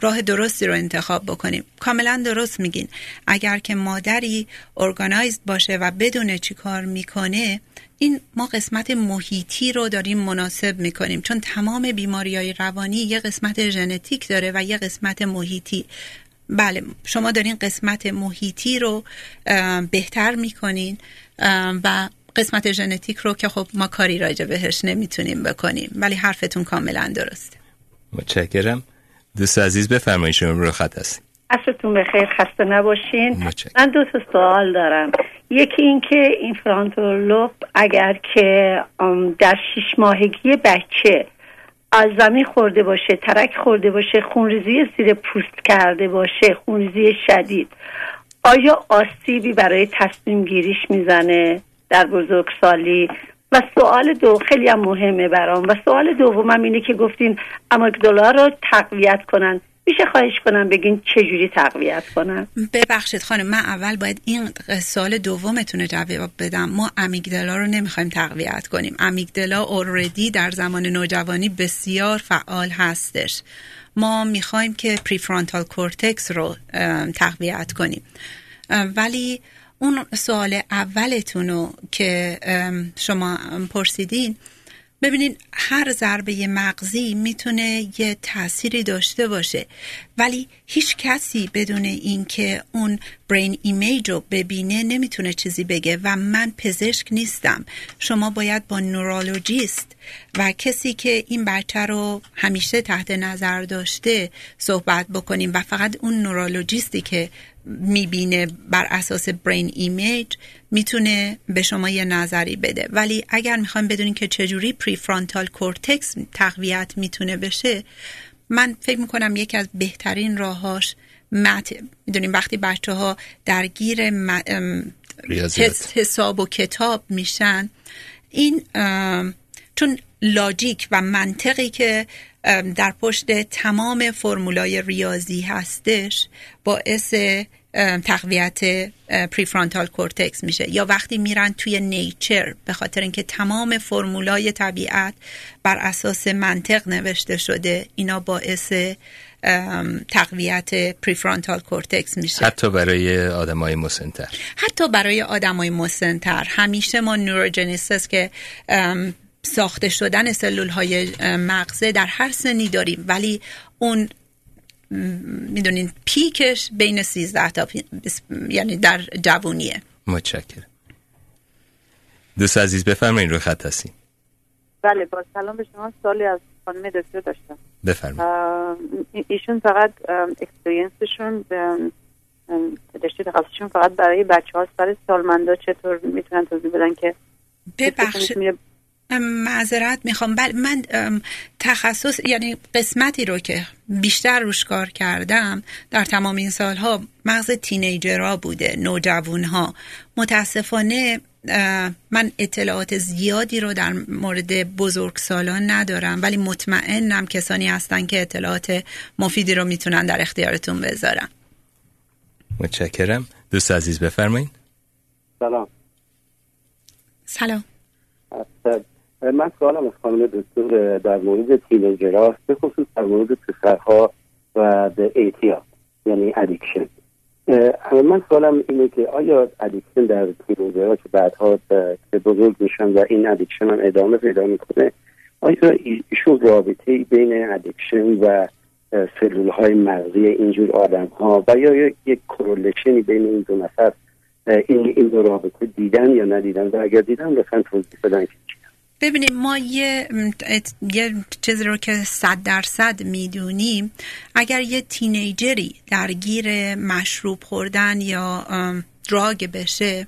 راه درستی رو انتخاب بکنیم. کاملا درست میگین. اگر که مادری organized باشه و بدونه چی کار می‌کنه این ما قسمت محیطی رو داریم مناسب می‌کنیم. چون تمام بیماری های روانی یه قسمت ژنتیک داره و یه قسمت محیطی. بله شما دارین قسمت محیطی رو بهتر می‌کنین و قسمت ژنتیک رو که خب ما کاری راجع بهش نمی‌تونیم بکنیم. ولی حرفتون کاملا درسته. متشکرم. دوست عزیز بفرمایید شما رو خط هستید عصرتون بخیر خسته نباشین. من دو تا سوال دارم. یکی اینکه این فرانتولوب اگر که در شیش ماهگی بچه از خورده باشه ترک خورده باشه خونریزی زیر پوست کرده باشه خونریزی شدید. آیا آسیبی برای تصمیم گیریش می‌زنه در بزرگسالی؟ و سوال دو خیلی هم مهمه برام. و سوال دومم اینه که گفتین اماگدولا رو تقویت کنن. میشه خواهش کنم بگین چجوری تقویت کنم؟ ببخشید خانم من اول باید این سال دومتون جواب بدم. ما امیگدلا رو نمی‌خوایم تقویت کنیم. امیگدلا اوردی در زمان نوجوانی بسیار فعال هستش. ما می‌خوایم که prefrontal cortex رو تقویت کنیم. ولی اون سوال اولتون رو که شما پرسیدین ببینید هر ضربه مغزی می‌تونه یه تأثیری داشته باشه. ولی هیچ کسی بدون اینکه اون brain image رو ببینه نمی‌تونه چیزی بگه و من پزشک نیستم. شما باید با neurologist و کسی که این بچه رو همیشه تحت نظر داشته صحبت بکنیم و فقط اون neurologist ی که می‌بینه بر اساس brain image می‌تونه به شما یه نظری بده. ولی اگر می‌خوایم بدونیم که چجوری prefrontal cortex تقویت می‌تونه بشه من فکر می‌کنم یکی از بهترین راهاش math می‌دونیم وقتی بچه ها درگیر حساب و کتاب میشن این چون logic و منطقی که در پشت تمام فرمولای ریاضی هستش باعث تقویت prefrontal cortex میشه. یا وقتی میرن توی nature به خاطر اینکه تمام فرمولای طبیعت بر اساس منطق نوشته شده اینا باعث تقویت prefrontal cortex میشه. حتی برای آدمای مسنتر. حتی برای آدمای مسنتر. همیشه ما نوروجنیسس که ساخته شدن سلول های مغزه در هر سنی داریم. ولی اون می‌دونین پیکش بین 13 تا یعنی در جوونیه. متشکرم. دوست عزیز بفرمایید رو خط هستی بله با سلام به شما. سالی از خانم دکتر داشتم. بفرمایید ایشون فقط اکسپریانسشون رشته تخصصشون فقط برای بچه ها سر سالمندا چطور می‌تونن توضیح بدن که ببخشید معذرت می‌خوام. بل من تخصص یعنی قسمتی رو که بیشتر روش کار کردم در تمام این سالها مغز تینیجرها بوده نوجوان ها متاسفانه من اطلاعات زیادی رو در مورد بزرگسالان ندارم ولی مطمئنم کسانی هستن که اطلاعات مفیدی رو می‌تونن در اختیارتون بذارم متشکرم. دوست عزیز بفرمایید. سلام. سلام. من سوالم از خانم دکتر در مورد teenager به خصوص در مورد پسرها و اعتیاد یعنی addiction من سوالم اینه که آیا addiction در teenager ها که بعدها که بزرگ میشن و این addiction هم ادامه پیدا می‌کنه آیا ایشون رابطه بین addiction و سلول های مغزی اینجور آدم ها و یا یک correlation ی بین این دو نفر این این دو رابطه دیدن یا ندیدن؟ و اگر دیدن لطفا توضیح بدن که ببینیم ما یه, یه چیزی رو که صد درصد می‌دونیم اگر یه teenager ی درگیر مشروب خوردن یا drug بشه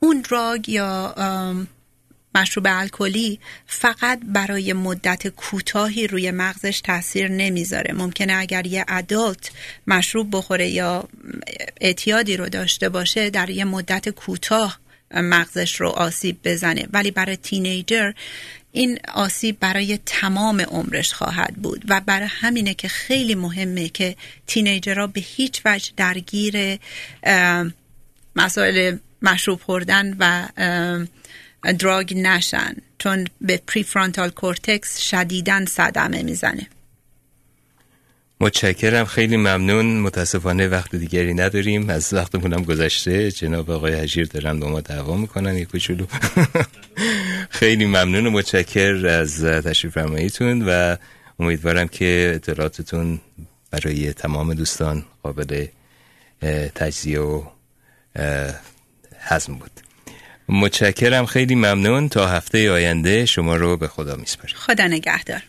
اون دراگ یا مشروب الکلی فقط برای مدت کوتاهی روی مغزش تاثیر نمی‌ذاره. ممکنه اگر یه ادالت مشروب بخوره یا اعتیادی رو داشته باشه در یه مدت کوتاه مغزش رو آسیب بزنه. ولی برای تینیجر این آسیب برای تمام عمرش خواهد بود. و برای همینه که خیلی مهمه که تینیجرها به هیچ وجه درگیر مسائل مشروب خوردن و drug نشن. چون به prefrontal cortex شدیدن صدمه می‌زنه. متشکرم. خیلی ممنون. متاسفانه وقت دیگری نداریم. از وقتمونم گذشته. جناب آقای حجیر دارن با ما دعوا می‌کنن. یک کوچولو. <laughs> خیلی ممنون و متشکر از تشریف فرماییتون و امیدوارم که اطلاعاتتون برای تمام دوستان قابل تجزیه و حزم بود. متشکرم. خیلی ممنون. تا هفته آینده شما رو به خدا میسپارم. خدا نگهدار.